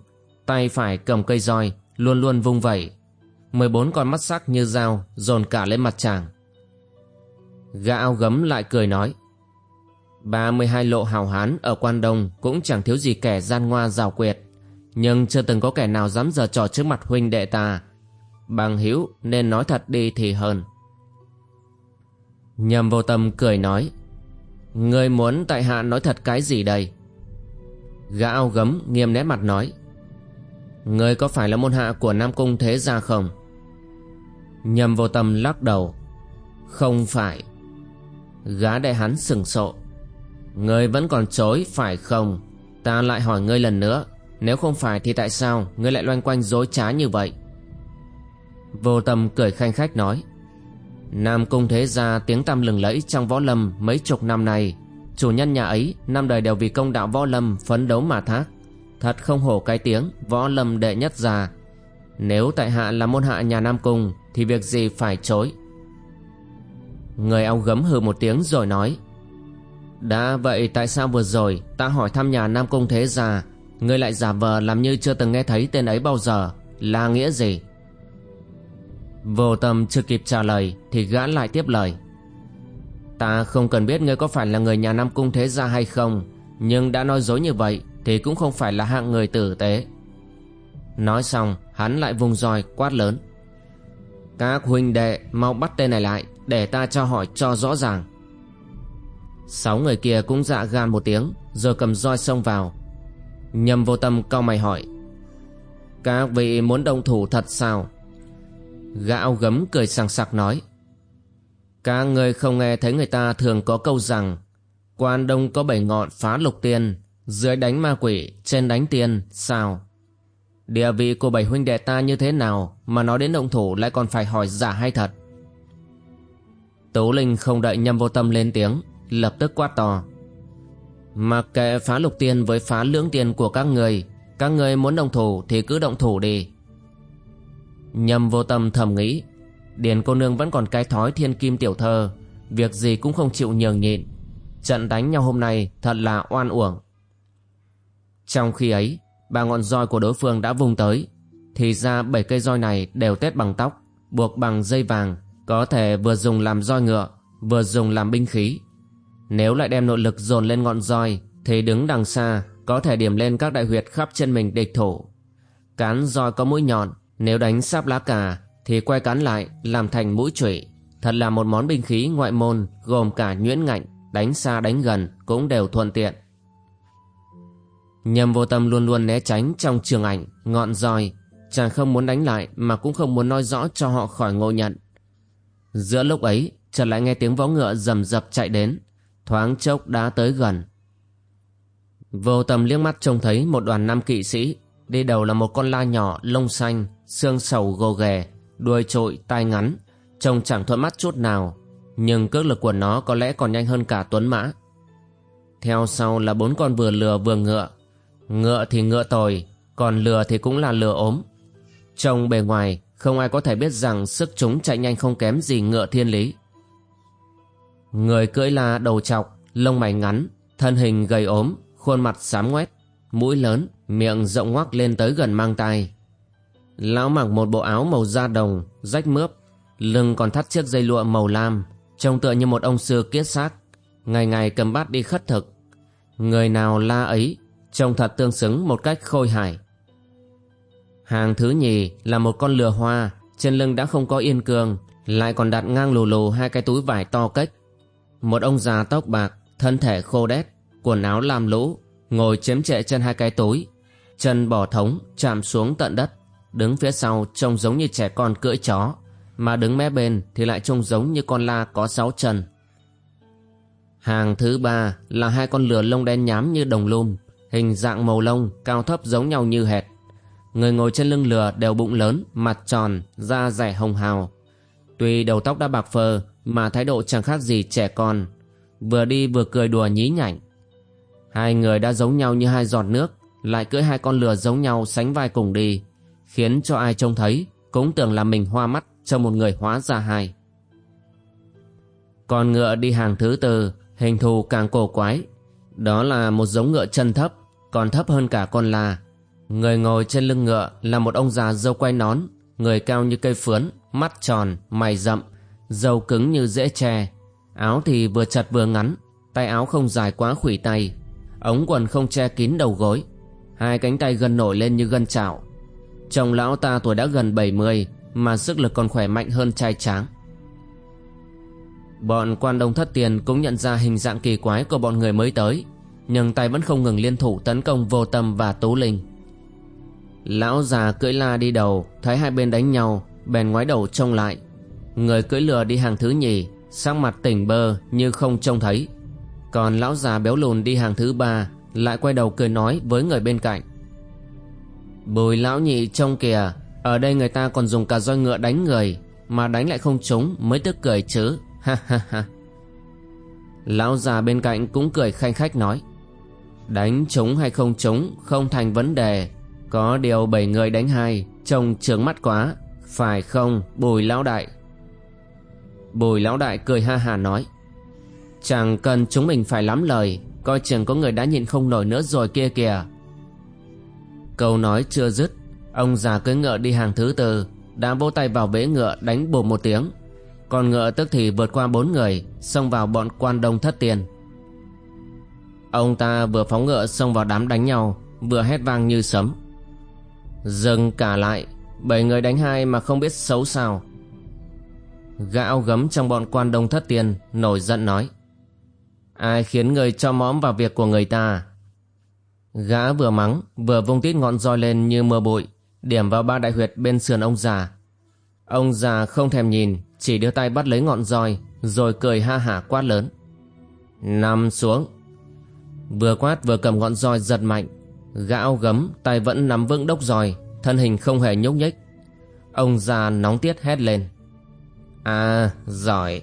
Tay phải cầm cây roi, luôn luôn vung vẩy. 14 con mắt sắc như dao, dồn cả lên mặt chàng. Gã áo gấm lại cười nói 32 lộ hào hán ở quan đông cũng chẳng thiếu gì kẻ gian ngoa rào quyệt, nhưng chưa từng có kẻ nào dám giờ trò trước mặt huynh đệ ta. Bằng hữu nên nói thật đi thì hơn. Nhầm vô tâm cười nói, ngươi muốn tại hạ nói thật cái gì đây? Gã ao gấm nghiêm nét mặt nói, ngươi có phải là môn hạ của nam cung thế gia không? Nhầm vô tâm lắc đầu, không phải. Gã đại hắn sừng sộ ngươi vẫn còn chối, phải không? Ta lại hỏi ngươi lần nữa. Nếu không phải thì tại sao ngươi lại loanh quanh dối trá như vậy? Vô tâm cười khanh khách nói, Nam Cung Thế Gia tiếng tăm lừng lẫy trong võ lâm mấy chục năm nay. Chủ nhân nhà ấy, năm đời đều vì công đạo võ lâm phấn đấu mà thác. Thật không hổ cái tiếng, võ lâm đệ nhất gia. Nếu tại hạ là môn hạ nhà Nam Cung, Thì việc gì phải chối? Người áo gấm hừ một tiếng rồi nói đã vậy tại sao vừa rồi ta hỏi thăm nhà Nam Cung Thế Gia Ngươi lại giả vờ làm như chưa từng nghe thấy tên ấy bao giờ, Là nghĩa gì? Vô tâm chưa kịp trả lời Thì gã lại tiếp lời. Ta không cần biết ngươi có phải là người nhà Nam Cung Thế Gia hay không, Nhưng đã nói dối như vậy Thì cũng không phải là hạng người tử tế. Nói xong, Hắn lại vùng roi quát lớn. Các huynh đệ mau bắt tên này lại, Để ta cho hỏi cho rõ ràng. Sáu người kia cũng dạ gan một tiếng, Rồi cầm roi xông vào. Nhầm vô tâm cau mày hỏi, Các vị muốn đồng thủ thật sao? Gã áo gấm cười sằng sặc nói, Các người không nghe thấy người ta thường có câu rằng, Quan đông có bảy ngọn phá lục tiên, Dưới đánh ma quỷ, Trên đánh tiên, Sao? Địa vị của bảy huynh đệ ta như thế nào Mà nói đến động thủ lại còn phải hỏi giả hay thật? Tố Linh không đợi nhâm vô tâm lên tiếng Lập tức quát to. Mặc kệ phá lục tiên với phá lưỡng tiên của các người Các người muốn động thủ thì cứ động thủ đi. Nhầm vô tâm thầm nghĩ, Điền cô nương vẫn còn cái thói thiên kim tiểu thơ, Việc gì cũng không chịu nhường nhịn. Trận đánh nhau hôm nay thật là oan uổng. Trong khi ấy, Ba ngọn roi của đối phương đã vùng tới, Thì ra bảy cây roi này đều tết bằng tóc, Buộc bằng dây vàng, Có thể vừa dùng làm roi ngựa, Vừa dùng làm binh khí. Nếu lại đem nội lực dồn lên ngọn roi Thì đứng đằng xa Có thể điểm lên các đại huyệt khắp chân mình địch thủ Cán roi có mũi nhọn nếu đánh sáp lá cà thì quay cán lại làm thành mũi chủy. Thật là một món binh khí ngoại môn gồm cả nhuyễn ngạnh, đánh xa đánh gần cũng đều thuận tiện. Nhầm vô tâm luôn luôn né tránh trong trường ảnh, ngọn roi. Chàng không muốn đánh lại mà cũng không muốn nói rõ cho họ khỏi ngộ nhận. Giữa lúc ấy, chợt lại nghe tiếng vó ngựa rầm rập chạy đến, thoáng chốc đã tới gần. Vô tầm liếc mắt trông thấy một đoàn năm kỵ sĩ, đi đầu là một con la nhỏ lông xanh, xương sầu gồ ghề, đuôi trội, tai ngắn, trông chẳng thuận mắt chút nào, nhưng cước lực của nó có lẽ còn nhanh hơn cả tuấn mã. Theo sau là bốn con vừa lừa vừa ngựa. Ngựa thì ngựa tồi, còn lừa thì cũng là lừa ốm. Trông bề ngoài, không ai có thể biết rằng sức chúng chạy nhanh không kém gì ngựa thiên lý. Người cưỡi là đầu trọc, lông mày ngắn, thân hình gầy ốm, khuôn mặt xám ngoét, mũi lớn, miệng rộng ngoác lên tới gần mang tai, Lão mặc một bộ áo màu da đồng, rách mướp, lưng còn thắt chiếc dây lụa màu lam, trông tựa như một ông sư kiết xác, ngày ngày cầm bát đi khất thực. Người nào la ấy, trông thật tương xứng một cách khôi hài. Hàng thứ nhì là một con lừa hoa, trên lưng đã không có yên cương, lại còn đặt ngang lù lù hai cái túi vải to cách. Một ông già tóc bạc, thân thể khô đét, quần áo lam lũ, ngồi chiếm trệ trên hai cái túi, chân bỏ thống chạm xuống tận đất. Đứng phía sau trông giống như trẻ con cưỡi chó Mà đứng mé bên thì lại trông giống như con la có sáu chân. Hàng thứ ba là hai con lừa lông đen nhám như đồng lum Hình dạng màu lông cao thấp giống nhau như hệt. Người ngồi trên lưng lừa đều bụng lớn, mặt tròn, da rẻ hồng hào. Tuy đầu tóc đã bạc phơ mà thái độ chẳng khác gì trẻ con Vừa đi vừa cười đùa nhí nhảnh Hai người đã giống nhau như hai giọt nước Lại cưỡi hai con lừa giống nhau sánh vai cùng đi khiến cho ai trông thấy cũng tưởng là mình hoa mắt cho một người hóa ra hai. Con ngựa đi hàng thứ tư, hình thù càng cổ quái. Đó là một giống ngựa chân thấp, còn thấp hơn cả con la. Người ngồi trên lưng ngựa là một ông già dâu quay nón, người cao như cây phướn, mắt tròn, mày rậm, dầu cứng như dễ tre. Áo thì vừa chặt vừa ngắn, tay áo không dài quá khủy tay, ống quần không che kín đầu gối. Hai cánh tay gần nổi lên như gân chảo. Chồng lão ta tuổi đã gần 70 mà sức lực còn khỏe mạnh hơn trai tráng. Bọn quan đông thất tiền cũng nhận ra hình dạng kỳ quái của bọn người mới tới Nhưng tay vẫn không ngừng liên thủ tấn công vô tâm và tú linh Lão già cưỡi la đi đầu Thấy hai bên đánh nhau Bèn ngoái đầu trông lại Người cưỡi lừa đi hàng thứ nhì, Sắc mặt tỉnh bơ như không trông thấy. Còn lão già béo lùn đi hàng thứ ba Lại quay đầu cười nói với người bên cạnh. Bùi lão nhị trông kìa, Ở đây người ta còn dùng cả roi ngựa đánh người, Mà đánh lại không trúng mới tức cười chứ. [LAUGHS] Ha ha ha. Lão già bên cạnh cũng cười khanh khách nói, Đánh trúng hay không trúng Không thành vấn đề, Có điều bảy người đánh hai, Trông trướng mắt quá, Phải không, bùi lão đại? Bùi lão đại cười ha hà nói, Chẳng cần chúng mình phải lắm lời, Coi chừng có người đã nhịn không nổi nữa rồi kia kìa. Câu nói chưa dứt, Ông già cưỡi ngựa đi hàng thứ tư, Đã vỗ tay vào bế ngựa đánh bùm một tiếng. Con ngựa tức thì vượt qua bốn người, Xông vào bọn quan đông thất tiền. Ông ta vừa phóng ngựa xông vào đám đánh nhau, Vừa hét vang như sấm. Dừng cả lại, Bảy người đánh hai mà không biết xấu sao Gã áo gấm trong bọn quan đông thất tiền Nổi giận nói. Ai khiến người cho mõm vào việc của người ta? Gã vừa mắng, Vừa vung tít ngọn roi lên như mưa bụi, Điểm vào ba đại huyệt bên sườn ông già. Ông già không thèm nhìn, Chỉ đưa tay bắt lấy ngọn roi, Rồi cười ha hả quát lớn. Nằm xuống. Vừa quát vừa cầm ngọn roi giật mạnh. Gã áo gấm, tay vẫn nắm vững đốc roi, Thân hình không hề nhúc nhích. Ông già nóng tiết hét lên. À giỏi.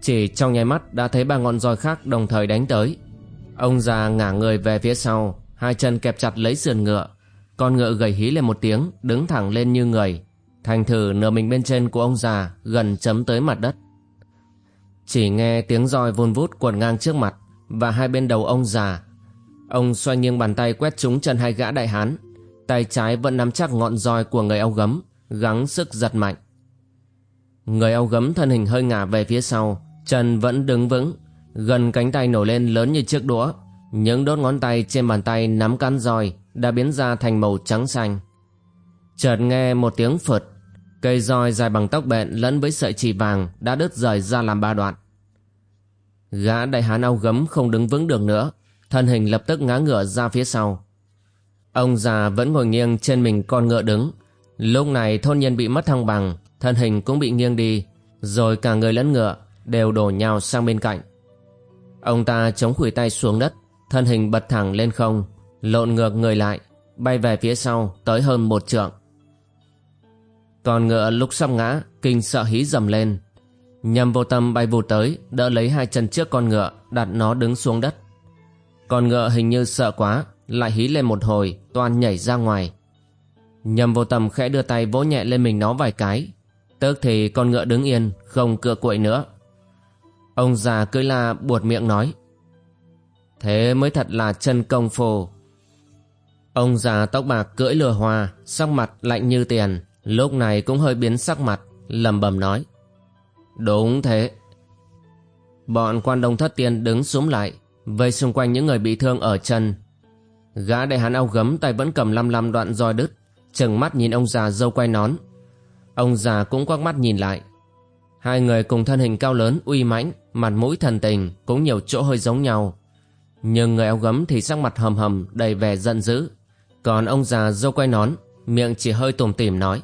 Chỉ trong nháy mắt đã thấy ba ngọn roi khác đồng thời đánh tới. Ông già ngả người về phía sau, Hai chân kẹp chặt lấy sườn ngựa. Con ngựa gầy hí lên một tiếng, Đứng thẳng lên như người. Thành thử nửa mình bên trên của ông già Gần chấm tới mặt đất. Chỉ nghe tiếng roi vun vút quần ngang trước mặt Và hai bên đầu ông già. Ông xoay nghiêng bàn tay quét trúng chân hai gã đại hán. Tay trái vẫn nắm chắc ngọn roi của người áo gấm, Gắng sức giật mạnh. Người áo gấm thân hình hơi ngả về phía sau, Chân vẫn đứng vững, Gần cánh tay nổi lên lớn như chiếc đũa. Những đốt ngón tay trên bàn tay nắm cán roi Đã biến ra thành màu trắng xanh. Chợt nghe một tiếng phượt, Cây roi dài bằng tóc bện lẫn với sợi chỉ vàng Đã đứt rời ra làm ba đoạn. Gã đại hán áo gấm không đứng vững được nữa, Thân hình lập tức ngã ngựa ra phía sau. Ông già vẫn ngồi nghiêng trên mình con ngựa đứng. Lúc này thôn nhân bị mất thăng bằng Thân hình cũng bị nghiêng đi, Rồi cả người lẫn ngựa Đều đổ nhào sang bên cạnh. Ông ta chống khuỷu tay xuống đất, Thân hình bật thẳng lên không, Lộn ngược người lại, Bay về phía sau tới hơn một trượng. Còn ngựa lúc sắp ngã, Kinh sợ hí dầm lên. Nhầm vô tâm bay vụt tới, Đỡ lấy hai chân trước con ngựa, Đặt nó đứng xuống đất. Con ngựa hình như sợ quá, Lại hí lên một hồi, Toàn nhảy ra ngoài. Nhầm vô tâm khẽ đưa tay vỗ nhẹ lên mình nó vài cái Tức thì con ngựa đứng yên, Không cựa quậy nữa. Ông già cưỡi la buột miệng nói, Thế mới thật là chân công phu. Ông già tóc bạc cưỡi lừa hoa, Sắc mặt lạnh như tiền, Lúc này cũng hơi biến sắc mặt lầm bầm nói, Đúng thế. Bọn quan đông thất tiên đứng xuống lại, Vây xung quanh những người bị thương ở chân. Gã đại hán áo gấm tay vẫn cầm lăm lăm đoạn roi đứt Chừng mắt nhìn ông già dâu quay nón. Ông già cũng quắc mắt nhìn lại. Hai người cùng thân hình cao lớn, uy mãnh, Mặt mũi thần tình cũng nhiều chỗ hơi giống nhau. Nhưng người áo gấm thì sắc mặt hầm hầm, đầy vẻ giận dữ. Còn ông già dâu quay nón, Miệng chỉ hơi tủm tỉm nói.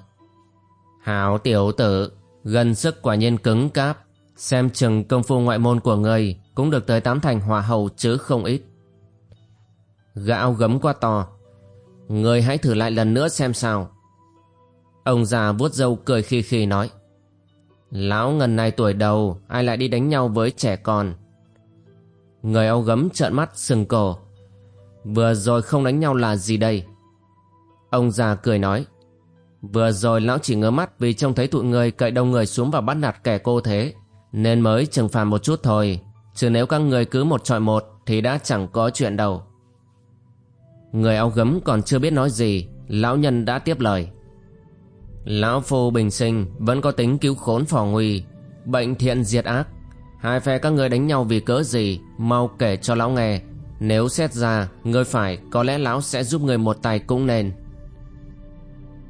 Hảo tiểu tử, Gần sức quả nhiên cứng cáp. Xem chừng công phu ngoại môn của người Cũng được tới tám thành hòa hậu chứ không ít. Gã áo gấm qua to. Người hãy thử lại lần nữa xem sao. Ông già vuốt râu cười khi khi nói, Lão ngần này tuổi đầu, Ai lại đi đánh nhau với trẻ con? Người áo gấm trợn mắt sừng cổ, Vừa rồi không đánh nhau là gì đây? Ông già cười nói, Vừa rồi lão chỉ ngớ mắt Vì trông thấy tụi người cậy đông người xuống và bắt nạt kẻ cô thế, Nên mới trừng phạt một chút thôi. Chứ nếu các người cứ một trọi một Thì đã chẳng có chuyện đâu. Người áo gấm còn chưa biết nói gì, Lão nhân đã tiếp lời. Lão Phu bình sinh vẫn có tính cứu khốn phò nguy. Bệnh thiện diệt ác. Hai phe các người đánh nhau vì cớ gì, Mau kể cho lão nghe. Nếu xét ra Người phải Có lẽ lão sẽ giúp người một tay cũng nên.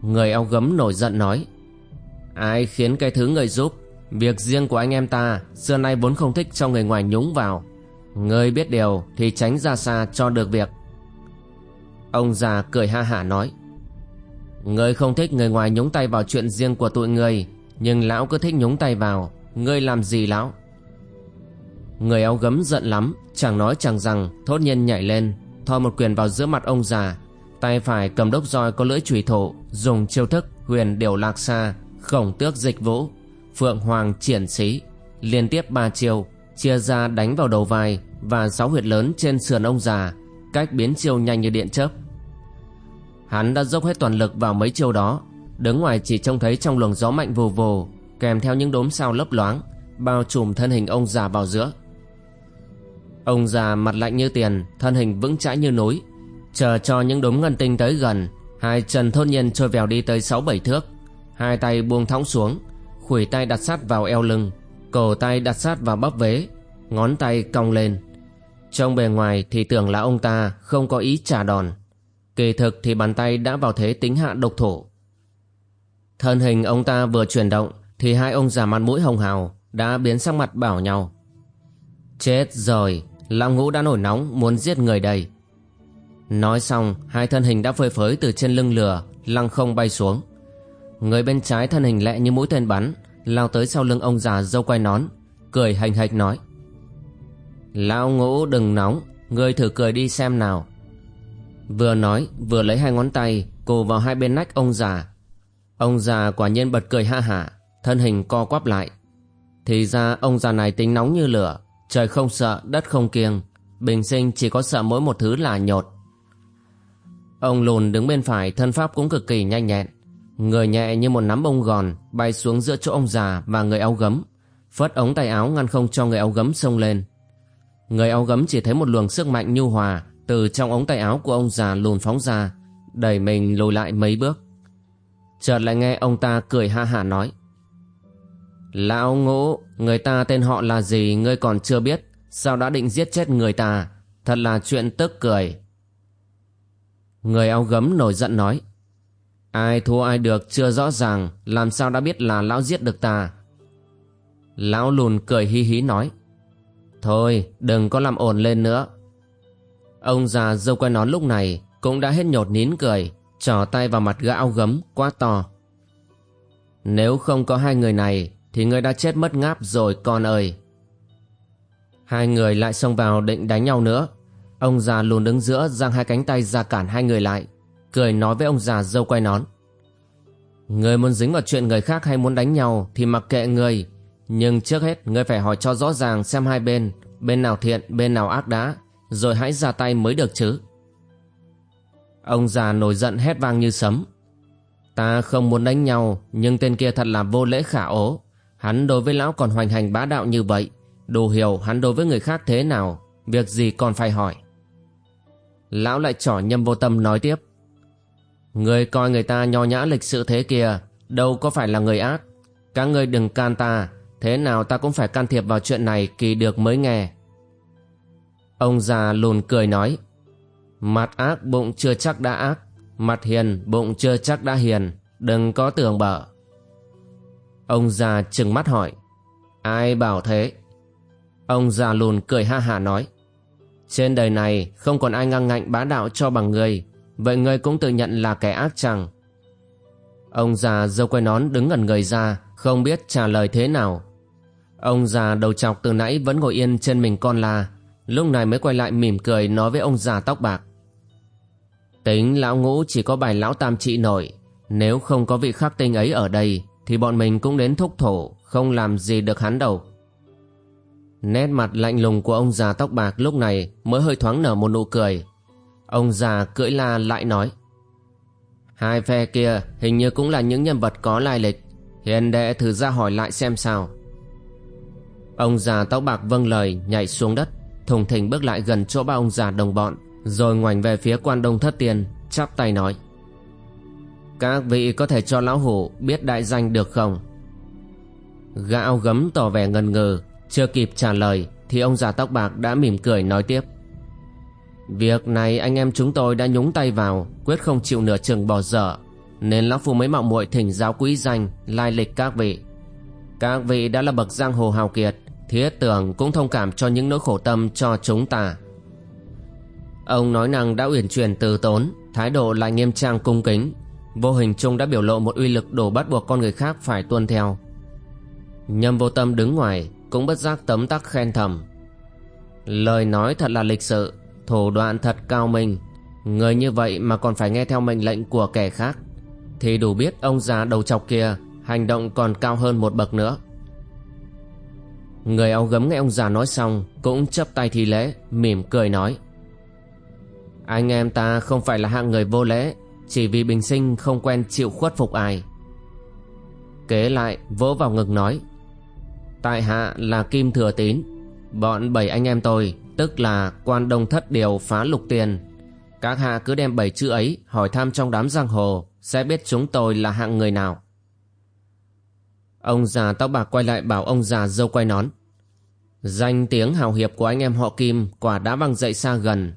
Người áo gấm nổi giận nói, Ai khiến cái thứ người giúp? Việc riêng của anh em ta, Xưa nay vốn không thích cho người ngoài nhúng vào. Người biết điều Thì tránh ra xa cho được việc. Ông già cười ha hả nói Ngươi không thích người ngoài nhúng tay vào chuyện riêng của tụi người Nhưng lão cứ thích nhúng tay vào. Ngươi làm gì lão? Người áo gấm giận lắm Chẳng nói chẳng rằng Thốt nhiên nhảy lên Thoi một quyền vào giữa mặt ông già. Tay phải cầm đốc roi có lưỡi chùy thổ, Dùng chiêu thức huyền điều lạc xa Khổng tước dịch vũ. Phượng hoàng triển xí Liên tiếp ba chiêu Chia ra đánh vào đầu vai Và sáu huyệt lớn trên sườn ông già. Cách biến chiêu nhanh như điện chớp. Hắn đã dốc hết toàn lực vào mấy chiêu đó. Đứng ngoài chỉ trông thấy trong luồng gió mạnh vù vù, Kèm theo những đốm sao lấp loáng, Bao trùm thân hình ông già vào giữa. Ông già mặt lạnh như tiền, Thân hình vững chãi như núi. Chờ cho những đốm ngân tinh tới gần, Hai chân thôn nhiên trôi vèo đi tới sáu bảy thước. Hai tay buông thõng xuống, khuỷu tay đặt sát vào eo lưng, Cổ tay đặt sát vào bắp vế, Ngón tay cong lên. Trong bề ngoài thì tưởng là ông ta Không có ý trả đòn. Kỳ thực thì bàn tay đã vào thế tính hạ độc thủ Thân hình ông ta vừa chuyển động Thì hai ông già mặt mũi hồng hào Đã biến sắc mặt bảo nhau. Chết rồi, Lão ngũ đã nổi nóng muốn giết người đây. Nói xong, Hai thân hình đã phơi phới từ trên lưng lừa, Lăng không bay xuống. Người bên trái thân hình lẹ như mũi tên bắn, Lao tới sau lưng ông già dâu quay nón, Cười hành hạch nói. Lão ngũ đừng nóng, Ngươi thử cười đi xem nào. Vừa nói, vừa lấy hai ngón tay Cù vào hai bên nách ông già. Ông già quả nhiên bật cười ha hả, Thân hình co quắp lại. Thì ra, ông già này tính nóng như lửa, Trời không sợ, đất không kiêng. Bình sinh chỉ có sợ mỗi một thứ là nhột. Ông lùn đứng bên phải, thân pháp cũng cực kỳ nhanh nhẹn. Người nhẹ như một nắm bông gòn, Bay xuống giữa chỗ ông già và người áo gấm. Phất ống tay áo ngăn không cho người áo gấm xông lên. Người áo gấm chỉ thấy một luồng sức mạnh nhu hòa từ trong ống tay áo của ông già lùn phóng ra, Đẩy mình lùi lại mấy bước. Chợt lại nghe ông ta cười ha hả nói, Lão ngũ, Người ta tên họ là gì ngươi còn chưa biết? Sao đã định giết chết người ta? Thật là chuyện tức cười. Người áo gấm nổi giận nói, Ai thua ai được chưa rõ ràng, Làm sao đã biết là lão giết được ta? Lão lùn cười hí hí nói, Thôi, đừng có làm ồn lên nữa. Ông già dâu quay nón lúc này Cũng đã hết nhột nín cười Trỏ tay vào mặt gã áo gấm, quá to. Nếu không có hai người này, Thì ngươi đã chết mất ngáp rồi, con ơi. Hai người lại xông vào định đánh nhau nữa. Ông già lùn đứng giữa, giang hai cánh tay ra cản hai người lại, Cười nói với ông già dâu quay nón. Người muốn dính vào chuyện người khác hay muốn đánh nhau Thì mặc kệ người Nhưng trước hết người phải hỏi cho rõ ràng xem hai bên Bên nào thiện, bên nào ác đã rồi hãy ra tay mới được chứ. Ông già nổi giận hét vang như sấm. Ta không muốn đánh nhau, Nhưng tên kia thật là vô lễ khả ố. Hắn đối với lão còn hoành hành bá đạo như vậy, Đủ hiểu hắn đối với người khác thế nào, Việc gì còn phải hỏi. Lão lại trỏ nhâm vô tâm nói tiếp. Người coi người ta nho nhã lịch sự thế kia, Đâu có phải là người ác. Các ngươi đừng can ta, Thế nào ta cũng phải can thiệp vào chuyện này Kỳ được mới nghe. Ông già lùn cười nói, Mặt ác bụng chưa chắc đã ác, Mặt hiền bụng chưa chắc đã hiền, Đừng có tưởng bở Ông già trừng mắt hỏi, Ai bảo thế? Ông già lùn cười ha hả nói, Trên đời này không còn ai ngang ngạnh bá đạo cho bằng người Vậy ngươi cũng tự nhận là kẻ ác chẳng Ông già dâu quay nón đứng ngẩn người ra, Không biết trả lời thế nào. Ông già đầu chọc từ nãy vẫn ngồi yên trên mình con la Lúc này mới quay lại mỉm cười nói với ông già tóc bạc. Tính lão ngũ chỉ có bài lão tam trị nổi Nếu không có vị khắc tinh ấy ở đây, Thì bọn mình cũng đến thúc thổ Không làm gì được hắn đâu. Nét mặt lạnh lùng của ông già tóc bạc lúc này Mới hơi thoáng nở một nụ cười. Ông già cưỡi la lại nói, Hai phe kia hình như cũng là những nhân vật có lai lịch, Hiền đệ thử ra hỏi lại xem sao. Ông già tóc bạc vâng lời, nhảy xuống đất. Thùng thình bước lại gần chỗ ba ông già đồng bọn, Rồi ngoảnh về phía quan đông thất tiên Chắp tay nói. Các vị có thể cho lão hủ biết đại danh được không? Gã áo gấm tỏ vẻ ngần ngừ, Chưa kịp trả lời Thì ông già tóc bạc đã mỉm cười nói tiếp. Việc này anh em chúng tôi đã nhúng tay vào, Quyết không chịu nửa chừng bỏ dở, Nên lão phu mới mạo muội thỉnh giáo quý danh, Lai lịch các vị. Các vị đã là bậc giang hồ hào kiệt Thiết tưởng cũng thông cảm cho những nỗi khổ tâm cho chúng ta. Ông nói năng đã uyển chuyển từ tốn, Thái độ lại nghiêm trang cung kính. Vô hình chung đã biểu lộ một uy lực đủ bắt buộc con người khác phải tuân theo. Nhâm vô tâm đứng ngoài, Cũng bất giác tấm tắc khen thầm. Lời nói thật là lịch sự, Thủ đoạn thật cao minh. Người như vậy mà còn phải nghe theo mệnh lệnh của kẻ khác. Thì đủ biết ông già đầu chọc kia, Hành động còn cao hơn một bậc nữa. Người áo gấm nghe ông già nói xong, Cũng chấp tay thi lễ, Mỉm cười nói. Anh em ta không phải là hạng người vô lễ, Chỉ vì bình sinh không quen chịu khuất phục ai. Kế lại, vỗ vào ngực nói. Tại hạ là Kim Thừa Tín, Bọn bảy anh em tôi, Tức là quan đông thất điều phá lục tiền. Các hạ cứ đem bảy chữ ấy Hỏi thăm trong đám giang hồ, Sẽ biết chúng tôi là hạng người nào. Ông già tóc bạc quay lại bảo ông già dâu quay nón. Danh tiếng hào hiệp của anh em họ Kim Quả đã văng dậy xa gần.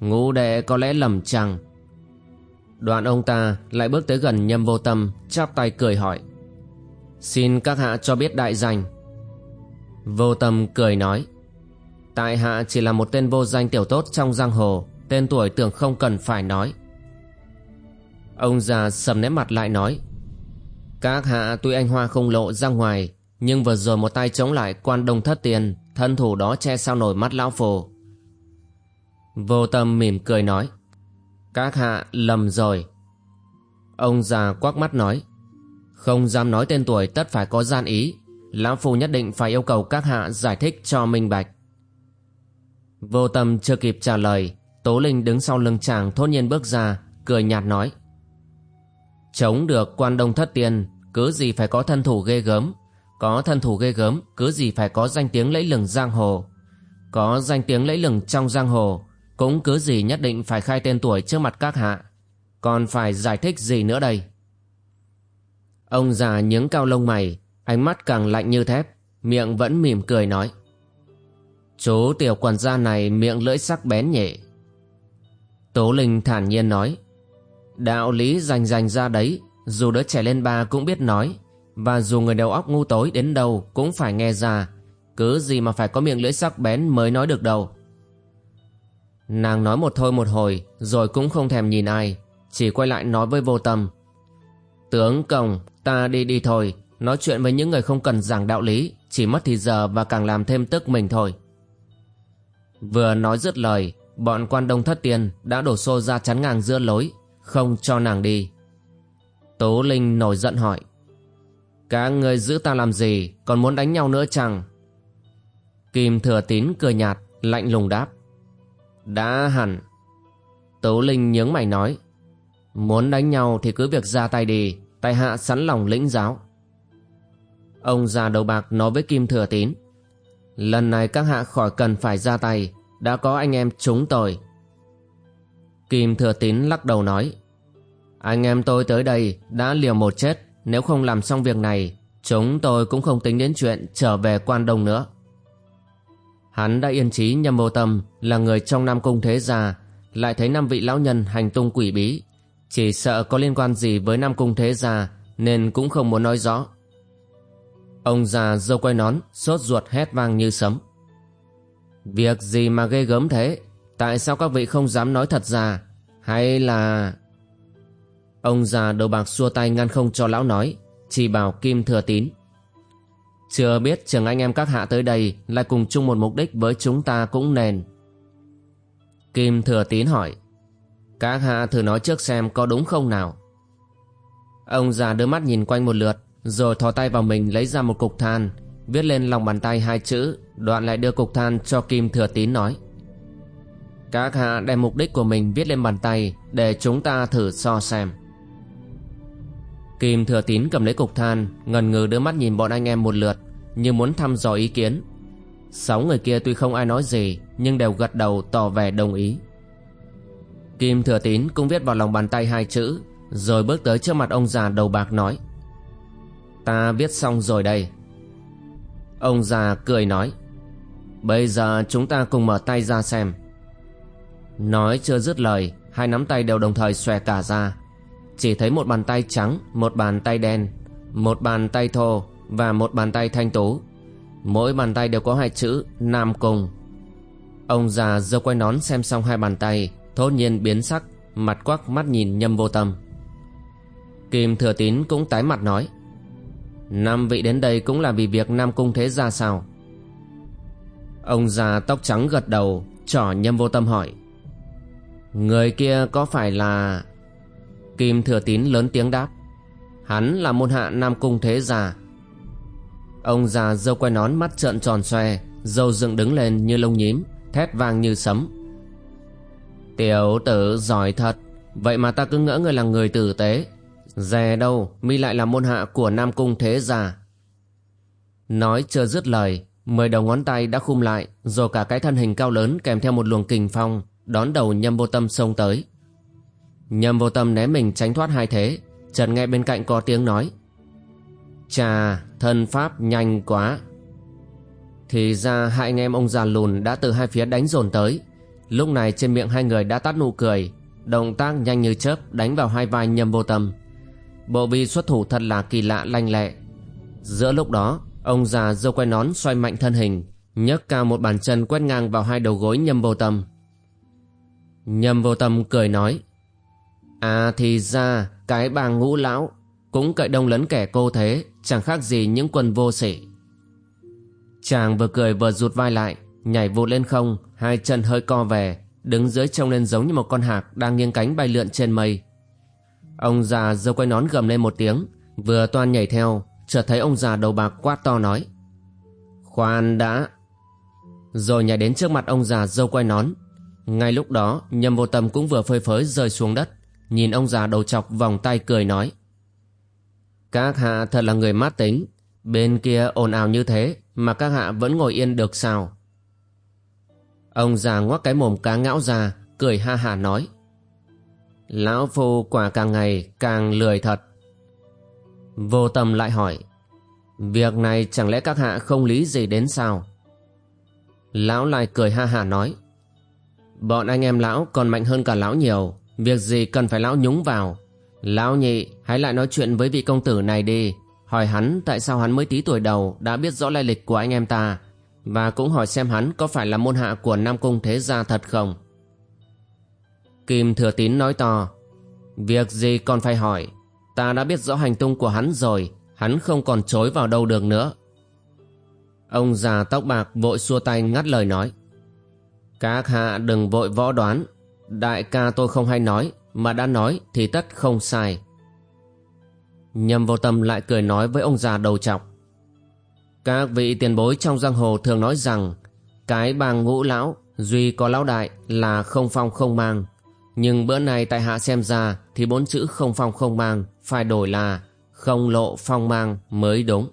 Ngũ đệ có lẽ lầm chăng Đoạn ông ta lại bước tới gần nhâm vô tâm, Chắp tay cười hỏi. Xin các hạ cho biết đại danh. Vô tâm cười nói. Tại hạ chỉ là một tên vô danh tiểu tốt trong giang hồ, Tên tuổi tưởng không cần phải nói. Ông già sầm nét mặt lại nói. Các hạ tuy anh hoa không lộ ra ngoài, Nhưng vừa rồi một tay chống lại quan đông thất tiền, Thân thủ đó che sao nổi mắt lão phù Vô tâm mỉm cười nói, Các hạ lầm rồi. Ông già quắc mắt nói, Không dám nói tên tuổi, tất phải có gian ý. Lão phù nhất định phải yêu cầu các hạ giải thích cho minh bạch. Vô tâm chưa kịp trả lời, Tố Linh đứng sau lưng chàng thốt nhiên bước ra, Cười nhạt nói Chống được quan đông thất tiên, Cứ gì phải có thân thủ ghê gớm. Có thân thủ ghê gớm, Cứ gì phải có danh tiếng lẫy lừng giang hồ. Có danh tiếng lẫy lừng trong giang hồ, Cũng cứ gì nhất định phải khai tên tuổi trước mặt các hạ. Còn phải giải thích gì nữa đây? Ông già nhướng cao lông mày, Ánh mắt càng lạnh như thép, Miệng vẫn mỉm cười nói. Chú tiểu quản gia này miệng lưỡi sắc bén nhẹ Tố Linh thản nhiên nói. Đạo lý rành rành ra đấy, Dù đứa trẻ lên ba cũng biết nói, Và dù người đầu óc ngu tối đến đâu Cũng phải nghe ra, Cứ gì mà phải có miệng lưỡi sắc bén mới nói được đâu. Nàng nói một thôi một hồi, Rồi cũng không thèm nhìn ai, Chỉ quay lại nói với vô tâm. Tướng công, ta đi đi thôi, Nói chuyện với những người không cần giảng đạo lý, Chỉ mất thì giờ và càng làm thêm tức mình thôi. Vừa nói dứt lời, Bọn quan đông thất tiền đã đổ xô ra chắn ngang giữa lối không cho nàng đi. Tố Linh nổi giận hỏi Các người giữ ta làm gì? Còn muốn đánh nhau nữa chăng? Kim thừa tín cười nhạt, Lạnh lùng đáp, Đã hẳn. Tố Linh nhướng mày nói, Muốn đánh nhau thì cứ việc ra tay đi Tài hạ sẵn lòng lĩnh giáo. Ông già đầu bạc nói với Kim Thừa Tín, Lần này các hạ khỏi cần phải ra tay, Đã có anh em chúng tôi Kim Thừa Tín lắc đầu nói anh em tôi tới đây đã liều một chết. Nếu không làm xong việc này, Chúng tôi cũng không tính đến chuyện trở về quan đông nữa. Hắn đã yên trí nhâm vô tâm, Là người trong Nam Cung Thế Gia, Lại thấy năm vị lão nhân hành tung quỷ bí. Chỉ sợ có liên quan gì với Nam Cung Thế Gia, Nên cũng không muốn nói rõ. Ông già dâu quay nón, Sốt ruột hét vang như sấm. Việc gì mà ghê gớm thế? Tại sao các vị không dám nói thật ra? Hay là Ông già đầu bạc xua tay ngăn không cho lão nói, Chỉ bảo Kim Thừa Tín. Chưa biết trường anh em các hạ tới đây Lại cùng chung một mục đích với chúng ta cũng nên. Kim Thừa Tín hỏi, Các hạ thử nói trước xem có đúng không nào? Ông già đưa mắt nhìn quanh một lượt, rồi thò tay vào mình lấy ra một cục than, Viết lên lòng bàn tay hai chữ, Đoạn lại đưa cục than cho Kim Thừa Tín nói. Các hạ đem mục đích của mình viết lên bàn tay Để chúng ta thử so xem. Kim Thừa Tín cầm lấy cục than, Ngần ngừ đưa mắt nhìn bọn anh em một lượt, Như muốn thăm dò ý kiến. Sáu người kia tuy không ai nói gì, Nhưng đều gật đầu tỏ vẻ đồng ý. Kim Thừa Tín cũng viết vào lòng bàn tay hai chữ, Rồi bước tới trước mặt ông già đầu bạc nói, Ta viết xong rồi đây. Ông già cười nói, Bây giờ chúng ta cùng mở tay ra xem. Nói chưa dứt lời, Hai nắm tay đều đồng thời xòe cả ra. Chỉ thấy một bàn tay trắng, Một bàn tay đen, Một bàn tay thô Và một bàn tay thanh tú. Mỗi bàn tay đều có hai chữ Nam Cung. Ông già giơ quay nón xem xong hai bàn tay, Thốt nhiên biến sắc, Mặt quắc mắt nhìn nhâm vô tâm. Kim thừa tín cũng tái mặt nói, Năm vị đến đây cũng là vì việc Nam Cung thế ra sao? Ông già tóc trắng gật đầu, Trỏ nhâm vô tâm hỏi, Người kia có phải là Kim thừa tín lớn tiếng đáp. Hắn là môn hạ Nam Cung thế già Ông già dâu quay nón mắt trợn tròn xoe, Dâu dựng đứng lên như lông nhím, Thét vang như sấm. Tiểu tử giỏi thật, Vậy mà ta cứ ngỡ người là người tử tế. Dè đâu, mi lại là môn hạ của Nam Cung Thế Gia. Nói chưa dứt lời, Mười đầu ngón tay đã khum lại, Rồi cả cái thân hình cao lớn kèm theo một luồng kình phong, Đón đầu nhâm vô tâm xông tới. Nhâm vô tâm né mình tránh thoát hai thế. Chợt nghe bên cạnh có tiếng nói. Chà, thân pháp nhanh quá. Thì ra hai anh em ông già lùn đã từ hai phía đánh dồn tới. Lúc này trên miệng hai người đã tắt nụ cười, Động tác nhanh như chớp đánh vào hai vai nhâm vô tâm Bộ bi xuất thủ thật là kỳ lạ lanh lẹ. Giữa lúc đó, Ông già dâu quay nón xoay mạnh thân hình, nhấc cao một bàn chân quét ngang vào hai đầu gối nhâm vô tâm nhâm vô tâm cười nói. À thì ra, cái bà ngũ lão Cũng cậy đông lấn kẻ cô thế, Chẳng khác gì những quân vô sĩ Chàng vừa cười vừa rụt vai lại, Nhảy vụt lên không, Hai chân hơi co về, Đứng dưới trông lên giống như một con hạc Đang nghiêng cánh bay lượn trên mây. Ông già dâu quay nón gầm lên một tiếng, Vừa toan nhảy theo, Chợt thấy ông già đầu bạc quát to nói, Khoan đã. Rồi nhảy đến trước mặt ông già dâu quay nón. Ngay lúc đó, Nhâm vô tâm cũng vừa phơi phới rơi xuống đất. Nhìn ông già đầu chọc vòng tay cười nói, Các hạ thật là người mát tính. Bên kia ồn ào như thế Mà các hạ vẫn ngồi yên được sao? Ông già ngoắc cái mồm cá ngão ra, Cười ha hà nói, Lão phu quả càng ngày càng lười thật. Vô tâm lại hỏi, Việc này chẳng lẽ các hạ không lý gì đến sao? Lão lại cười ha hà nói, Bọn anh em lão còn mạnh hơn cả lão nhiều. Việc gì cần phải lão nhúng vào? Lão nhị, hãy lại nói chuyện với vị công tử này đi. Hỏi hắn tại sao hắn mới tí tuổi đầu Đã biết rõ lai lịch của anh em ta, Và cũng hỏi xem hắn có phải là môn hạ của Nam Cung Thế Gia thật không? Kim Thừa Tín nói to, Việc gì còn phải hỏi? Ta đã biết rõ hành tung của hắn rồi, Hắn không còn chối vào đâu được nữa. Ông già tóc bạc vội xua tay ngắt lời nói, Các hạ đừng vội võ đoán. Đại ca tôi không hay nói, Mà đã nói thì tất không sai. Nhâm vô tâm lại cười nói với ông già đầu trọc. Các vị tiền bối trong giang hồ thường nói rằng, Cái bang ngũ lão Duy có lão đại là không phong không mang. Nhưng bữa nay tại hạ xem ra Thì bốn chữ không phong không mang Phải đổi là không lộ phong mang mới đúng.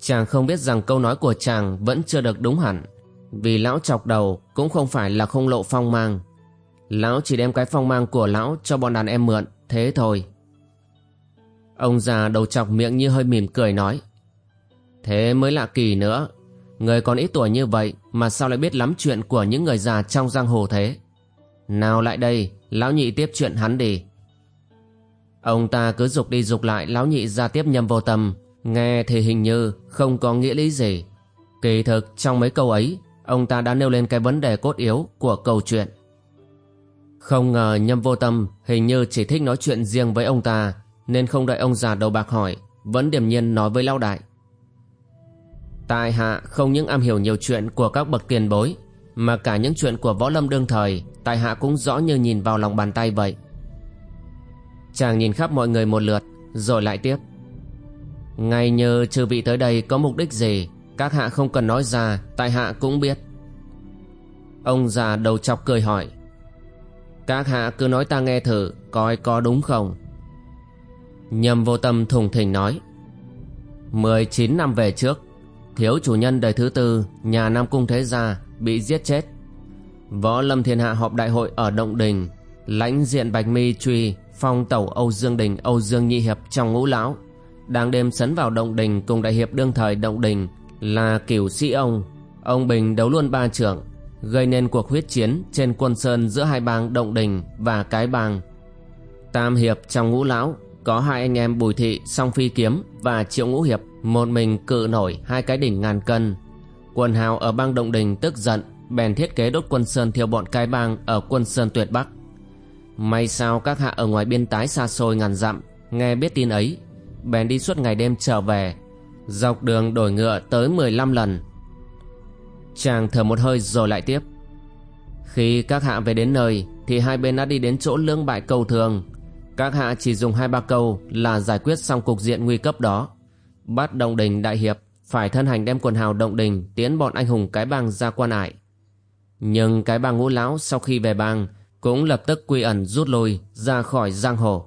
Chàng không biết rằng câu nói của chàng Vẫn chưa được đúng hẳn. Vì lão chọc đầu cũng không phải là không lộ phong mang. Lão chỉ đem cái phong mang của lão cho bọn đàn em mượn, Thế thôi. Ông già đầu chọc miệng như hơi mỉm cười nói, Thế mới lạ kỳ nữa, Người còn ít tuổi như vậy Mà sao lại biết lắm chuyện của những người già trong giang hồ thế? Nào lại đây, Lão nhị tiếp chuyện hắn đi. Ông ta cứ dục đi dục lại, Lão nhị ra tiếp nhầm vô tâm, Nghe thì hình như không có nghĩa lý gì. Kỳ thực, trong mấy câu ấy Ông ta đã nêu lên cái vấn đề cốt yếu Của câu chuyện. Không ngờ nhâm vô tâm Hình như chỉ thích nói chuyện riêng với ông ta, Nên không đợi ông già đầu bạc hỏi, Vẫn điềm nhiên nói với lão đại. Tại hạ không những am hiểu nhiều chuyện của các bậc tiền bối, Mà cả những chuyện của võ lâm đương thời, Tại hạ cũng rõ như nhìn vào lòng bàn tay vậy. Chàng nhìn khắp mọi người một lượt, Rồi lại tiếp. Ngay như trừ vị tới đây có mục đích gì các hạ không cần nói ra, Tại hạ cũng biết. Ông già đầu chọc cười hỏi, Các hạ cứ nói ta nghe thử, Coi có đúng không? Nhầm vô tâm thùng thình nói 19 năm về trước, Thiếu chủ nhân đời thứ tư, Nhà Nam Cung Thế Gia Bị giết chết. Võ Lâm Thiên Hạ họp đại hội ở Động Đình, Lãnh diện Bạch Mi truy, phong tẩu Âu Dương Đình, Âu Dương Nhị Hiệp trong ngũ lão, đang đêm sấn vào động đình cùng đại hiệp đương thời động đình là cửu sĩ ông. Ông bình đấu luôn ba trưởng, gây nên cuộc huyết chiến trên quân sơn giữa hai bang động đình và cái bang tam hiệp trong ngũ lão có hai anh em bùi thị, song phi kiếm và triệu ngũ hiệp một mình cự nổi hai cái đỉnh ngàn cân. Quần hào ở bang động đình tức giận, bèn thiết kế đốt quân sơn thiêu bọn cái bang ở quân sơn tuyệt bắc. May sao các hạ ở ngoài biên tái xa xôi ngàn dặm, nghe biết tin ấy, bèn đi suốt ngày đêm trở về dọc đường đổi ngựa tới 15 lần. Chàng thở một hơi rồi lại tiếp. Khi các hạ về đến nơi, thì hai bên đã đi đến chỗ lưỡng bại cầu thường. Các hạ chỉ dùng hai ba câu là giải quyết xong cục diện nguy cấp đó. Bắt động đình đại hiệp phải thân hành đem quần hào động đình tiến bọn anh hùng cái bang ra quan ải nhưng cái bang ngũ lão sau khi về bang cũng lập tức quy ẩn rút lui ra khỏi giang hồ.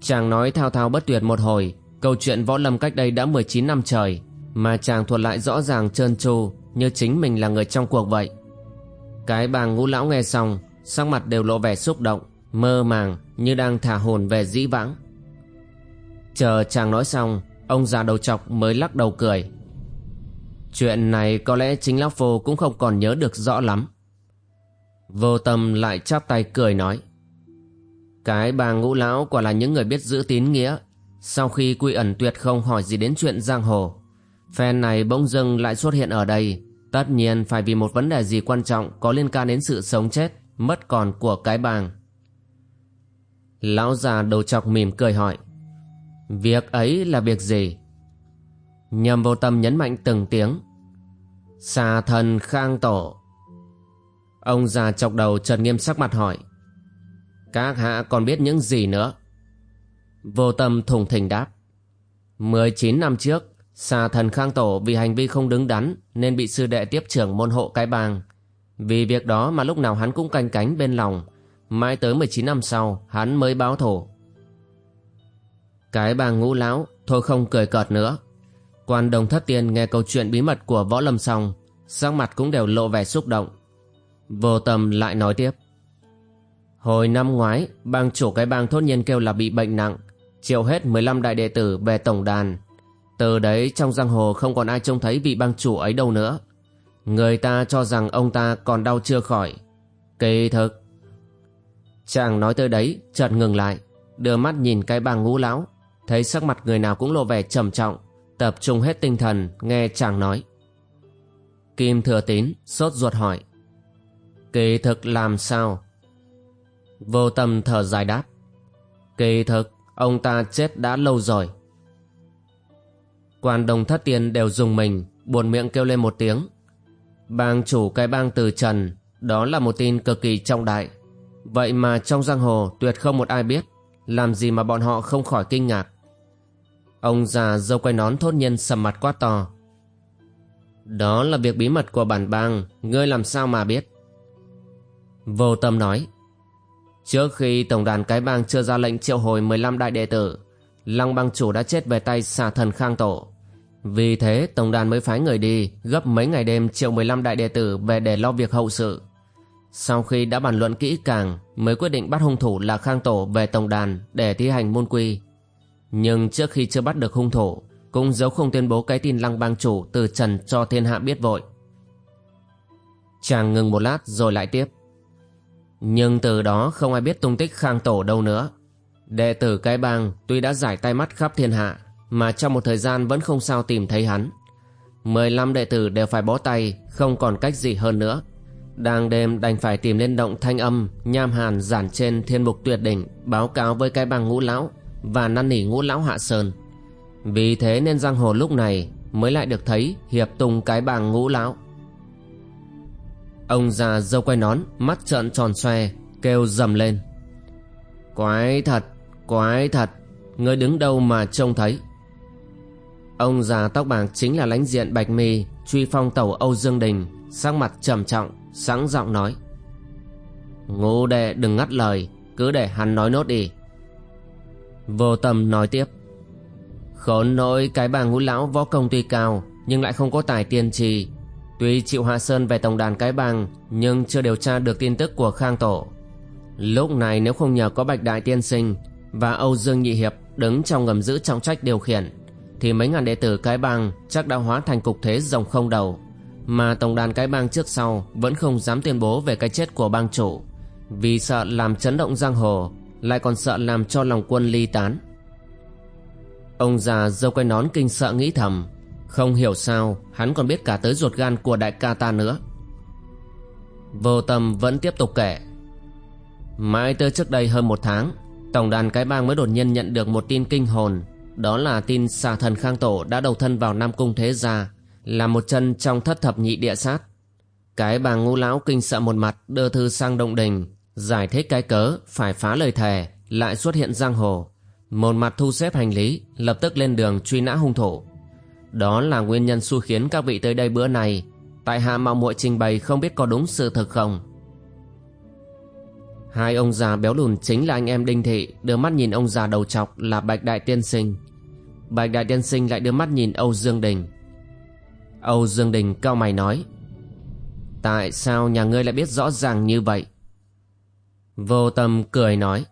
Chàng nói thao thao bất tuyệt một hồi câu chuyện võ lâm cách đây đã 19 năm trời, mà chàng thuật lại rõ ràng trơn tru như chính mình là người trong cuộc vậy. Cái bang ngũ lão nghe xong, sắc mặt đều lộ vẻ xúc động, mơ màng như đang thả hồn về dĩ vãng. Chờ chàng nói xong, ông già đầu chọc mới lắc đầu cười. Chuyện này có lẽ chính lão phu cũng không còn nhớ được rõ lắm. Vô tâm lại chắp tay cười nói, cái bà ngũ lão quả là những người biết giữ tín nghĩa sau khi quy ẩn tuyệt không hỏi gì đến chuyện giang hồ, phen này bỗng dưng lại xuất hiện ở đây. Tất nhiên phải vì một vấn đề gì quan trọng có liên quan đến sự sống chết, mất còn của cái bàng. Lão già đầu chọc mỉm cười hỏi, việc ấy là việc gì? Nhầm vô tâm nhấn mạnh từng tiếng, xà thần khang tổ. Ông già chọc đầu trần nghiêm sắc mặt hỏi, các hạ còn biết những gì nữa? Vô tâm thùng thình đáp. 19 năm trước xà thần khang tổ vì hành vi không đứng đắn nên bị sư đệ tiếp trưởng môn hộ cái bang vì việc đó mà lúc nào hắn cũng canh cánh bên lòng. Mãi tới 19 năm sau hắn mới báo thổ cái bang ngũ lão thôi không cười cợt nữa. Quan đồng thất tiên nghe câu chuyện bí mật của võ lâm xong sắc mặt cũng đều lộ vẻ xúc động. Vô tâm lại nói tiếp. Hồi năm ngoái, bang chủ cái bang thốt nhiên kêu là bị bệnh nặng, triệu hết 15 đại đệ tử về tổng đàn. Từ đấy trong giang hồ không còn ai trông thấy vị bang chủ ấy đâu nữa. Người ta cho rằng ông ta còn đau chưa khỏi. Kỳ thực. Chàng nói tới đấy, chợt ngừng lại, đưa mắt nhìn cái bang ngũ lão, thấy sắc mặt người nào cũng lộ vẻ trầm trọng, tập trung hết tinh thần nghe chàng nói. Kim thừa tín, sốt ruột hỏi. Kỳ thực làm sao? Vô tâm thở dài đáp Kỳ thực Ông ta chết đã lâu rồi. Quan đồng thất tiên đều dùng mình, Buồn miệng kêu lên một tiếng. Bang chủ cái bang từ trần, Đó là một tin cực kỳ trọng đại. Vậy mà trong giang hồ, Tuyệt không một ai biết, Làm gì mà bọn họ không khỏi kinh ngạc. Ông già dâu quay nón thốt nhiên sầm mặt quá to. Đó là việc bí mật của bản bang, Ngươi làm sao mà biết? Vô tâm nói Trước khi tổng đàn cái bang chưa ra lệnh triệu hồi 15 đại đệ tử, Lăng bang chủ đã chết về tay xà thần khang tổ. Vì thế tổng đàn mới phái người đi gấp mấy ngày đêm triệu 15 đại đệ tử về để lo việc hậu sự. Sau khi đã bàn luận kỹ càng mới quyết định bắt hung thủ là khang tổ về tổng đàn để thi hành môn quy. Nhưng trước khi chưa bắt được hung thủ, cũng giấu không tuyên bố cái tin lăng bang chủ từ trần cho thiên hạ biết vội. Chàng ngừng một lát rồi lại tiếp. Nhưng từ đó không ai biết tung tích Khang Tổ đâu nữa. Đệ tử cái bang tuy đã giải tay mắt khắp thiên hạ, mà trong một thời gian vẫn không sao tìm thấy hắn. 15 đệ tử đều phải bó tay, không còn cách gì hơn nữa. Đang đêm đành phải tìm lên động thanh âm, nham hàn giản trên thiên mục tuyệt đỉnh, báo cáo với cái bang ngũ lão và năn nỉ ngũ lão hạ sơn. Vì thế nên giang hồ lúc này mới lại được thấy hiệp tung cái bang ngũ lão. Ông già dâu quay nón, Mắt trợn tròn xoe, Kêu dầm lên. Quái thật Quái thật, Ngươi đứng đâu mà trông thấy? Ông già tóc bạc chính là lãnh diện Bạch Mi Truy phong tàu Âu Dương Đình, Sắc mặt trầm trọng, Sáng giọng nói. Ngô đệ đừng ngắt lời, Cứ để hắn nói nốt đi. Vô tâm nói tiếp. Khốn nỗi cái bà ngũ lão võ công tuy cao, Nhưng lại không có tài tiên trì Tuy chịu hạ sơn về tổng đàn cái bang nhưng chưa điều tra được tin tức của Khang Tổ. Lúc này nếu không nhờ có Bạch Đại Tiên Sinh và Âu Dương Nhị Hiệp đứng trong ngầm giữ trọng trách điều khiển, thì mấy ngàn đệ tử cái bang chắc đã hóa thành cục thế rồng không đầu mà tổng đàn cái bang trước sau vẫn không dám tuyên bố về cái chết của bang chủ, vì sợ làm chấn động giang hồ, lại còn sợ làm cho lòng quân ly tán ông già dâu quay nón kinh sợ nghĩ thầm không hiểu sao, hắn còn biết cả tới ruột gan của đại ca ta nữa. Vô tâm vẫn tiếp tục kể. Mãi tới trước đây hơn một tháng, tổng đàn cái bang mới đột nhiên nhận được một tin kinh hồn. Đó là tin xà thần khang tổ đã đầu thân vào nam cung thế gia, là một chân trong thất thập nhị địa sát. Cái bang ngũ lão kinh sợ một mặt, đưa thư sang động đình, giải thích cái cớ, phải phá lời thề, lại xuất hiện giang hồ. Một mặt thu xếp hành lý, lập tức lên đường truy nã hung thủ đó là nguyên nhân xui khiến các vị tới đây bữa này. Tại hạ mạo muội trình bày không biết có đúng sự thật không? Hai ông già béo lùn chính là anh em đinh thị, đưa mắt nhìn ông già đầu chọc là bạch đại tiên sinh. Bạch đại tiên sinh lại đưa mắt nhìn âu dương đình. Âu dương đình cao mày nói, tại sao nhà ngươi lại biết rõ ràng như vậy? Vô tâm cười nói,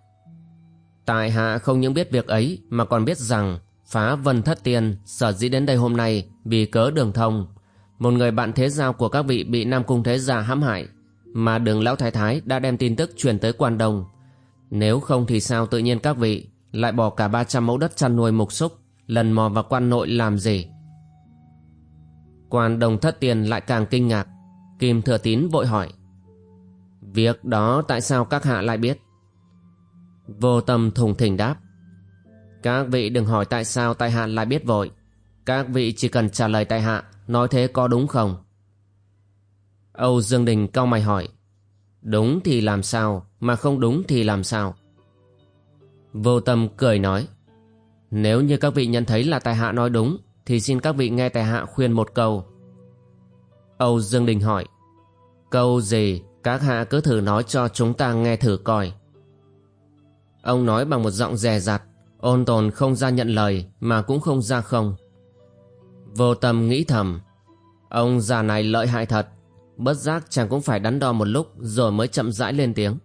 tại hạ không những biết việc ấy mà còn biết rằng phá vân thất tiên, sở dĩ đến đây hôm nay vì cớ đường thông. Một người bạn thế giao của các vị bị nam cung thế gia hãm hại, mà đường lão thái thái đã đem tin tức truyền tới quan đông nếu không thì sao tự nhiên các vị lại bỏ cả 300 mẫu đất chăn nuôi mục xúc, lần mò vào quan nội làm gì? Quan đồng thất tiền lại càng kinh ngạc. Kim thừa tín vội hỏi, việc đó tại sao các hạ lại biết? Vô tâm thùng thỉnh đáp các vị đừng hỏi tại sao tại hạ lại biết vội. Các vị chỉ cần trả lời tại hạ, nói thế có đúng không? Âu dương đình cau mày hỏi. Đúng thì làm sao, mà không đúng thì làm sao? Vô tâm cười nói. Nếu như các vị nhận thấy là tại hạ nói đúng, thì xin các vị nghe tại hạ khuyên một câu. Âu dương đình hỏi. Câu gì? Các hạ cứ thử nói cho chúng ta nghe thử coi. Ông nói bằng một giọng dè dặt ôn tồn không ra nhận lời mà cũng không ra không. Vô tâm nghĩ thầm, ông già này lợi hại thật, bất giác chàng cũng phải đắn đo một lúc rồi mới chậm rãi lên tiếng.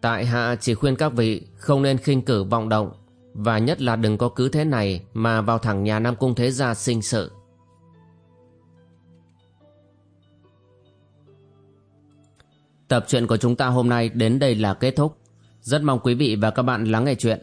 Tại hạ chỉ khuyên các vị không nên khinh cử vọng động và nhất là đừng có cứ thế này mà vào thẳng nhà nam cung thế gia sinh sự. Tập truyện của chúng ta hôm nay đến đây là kết thúc. Rất mong quý vị và các bạn lắng nghe chuyện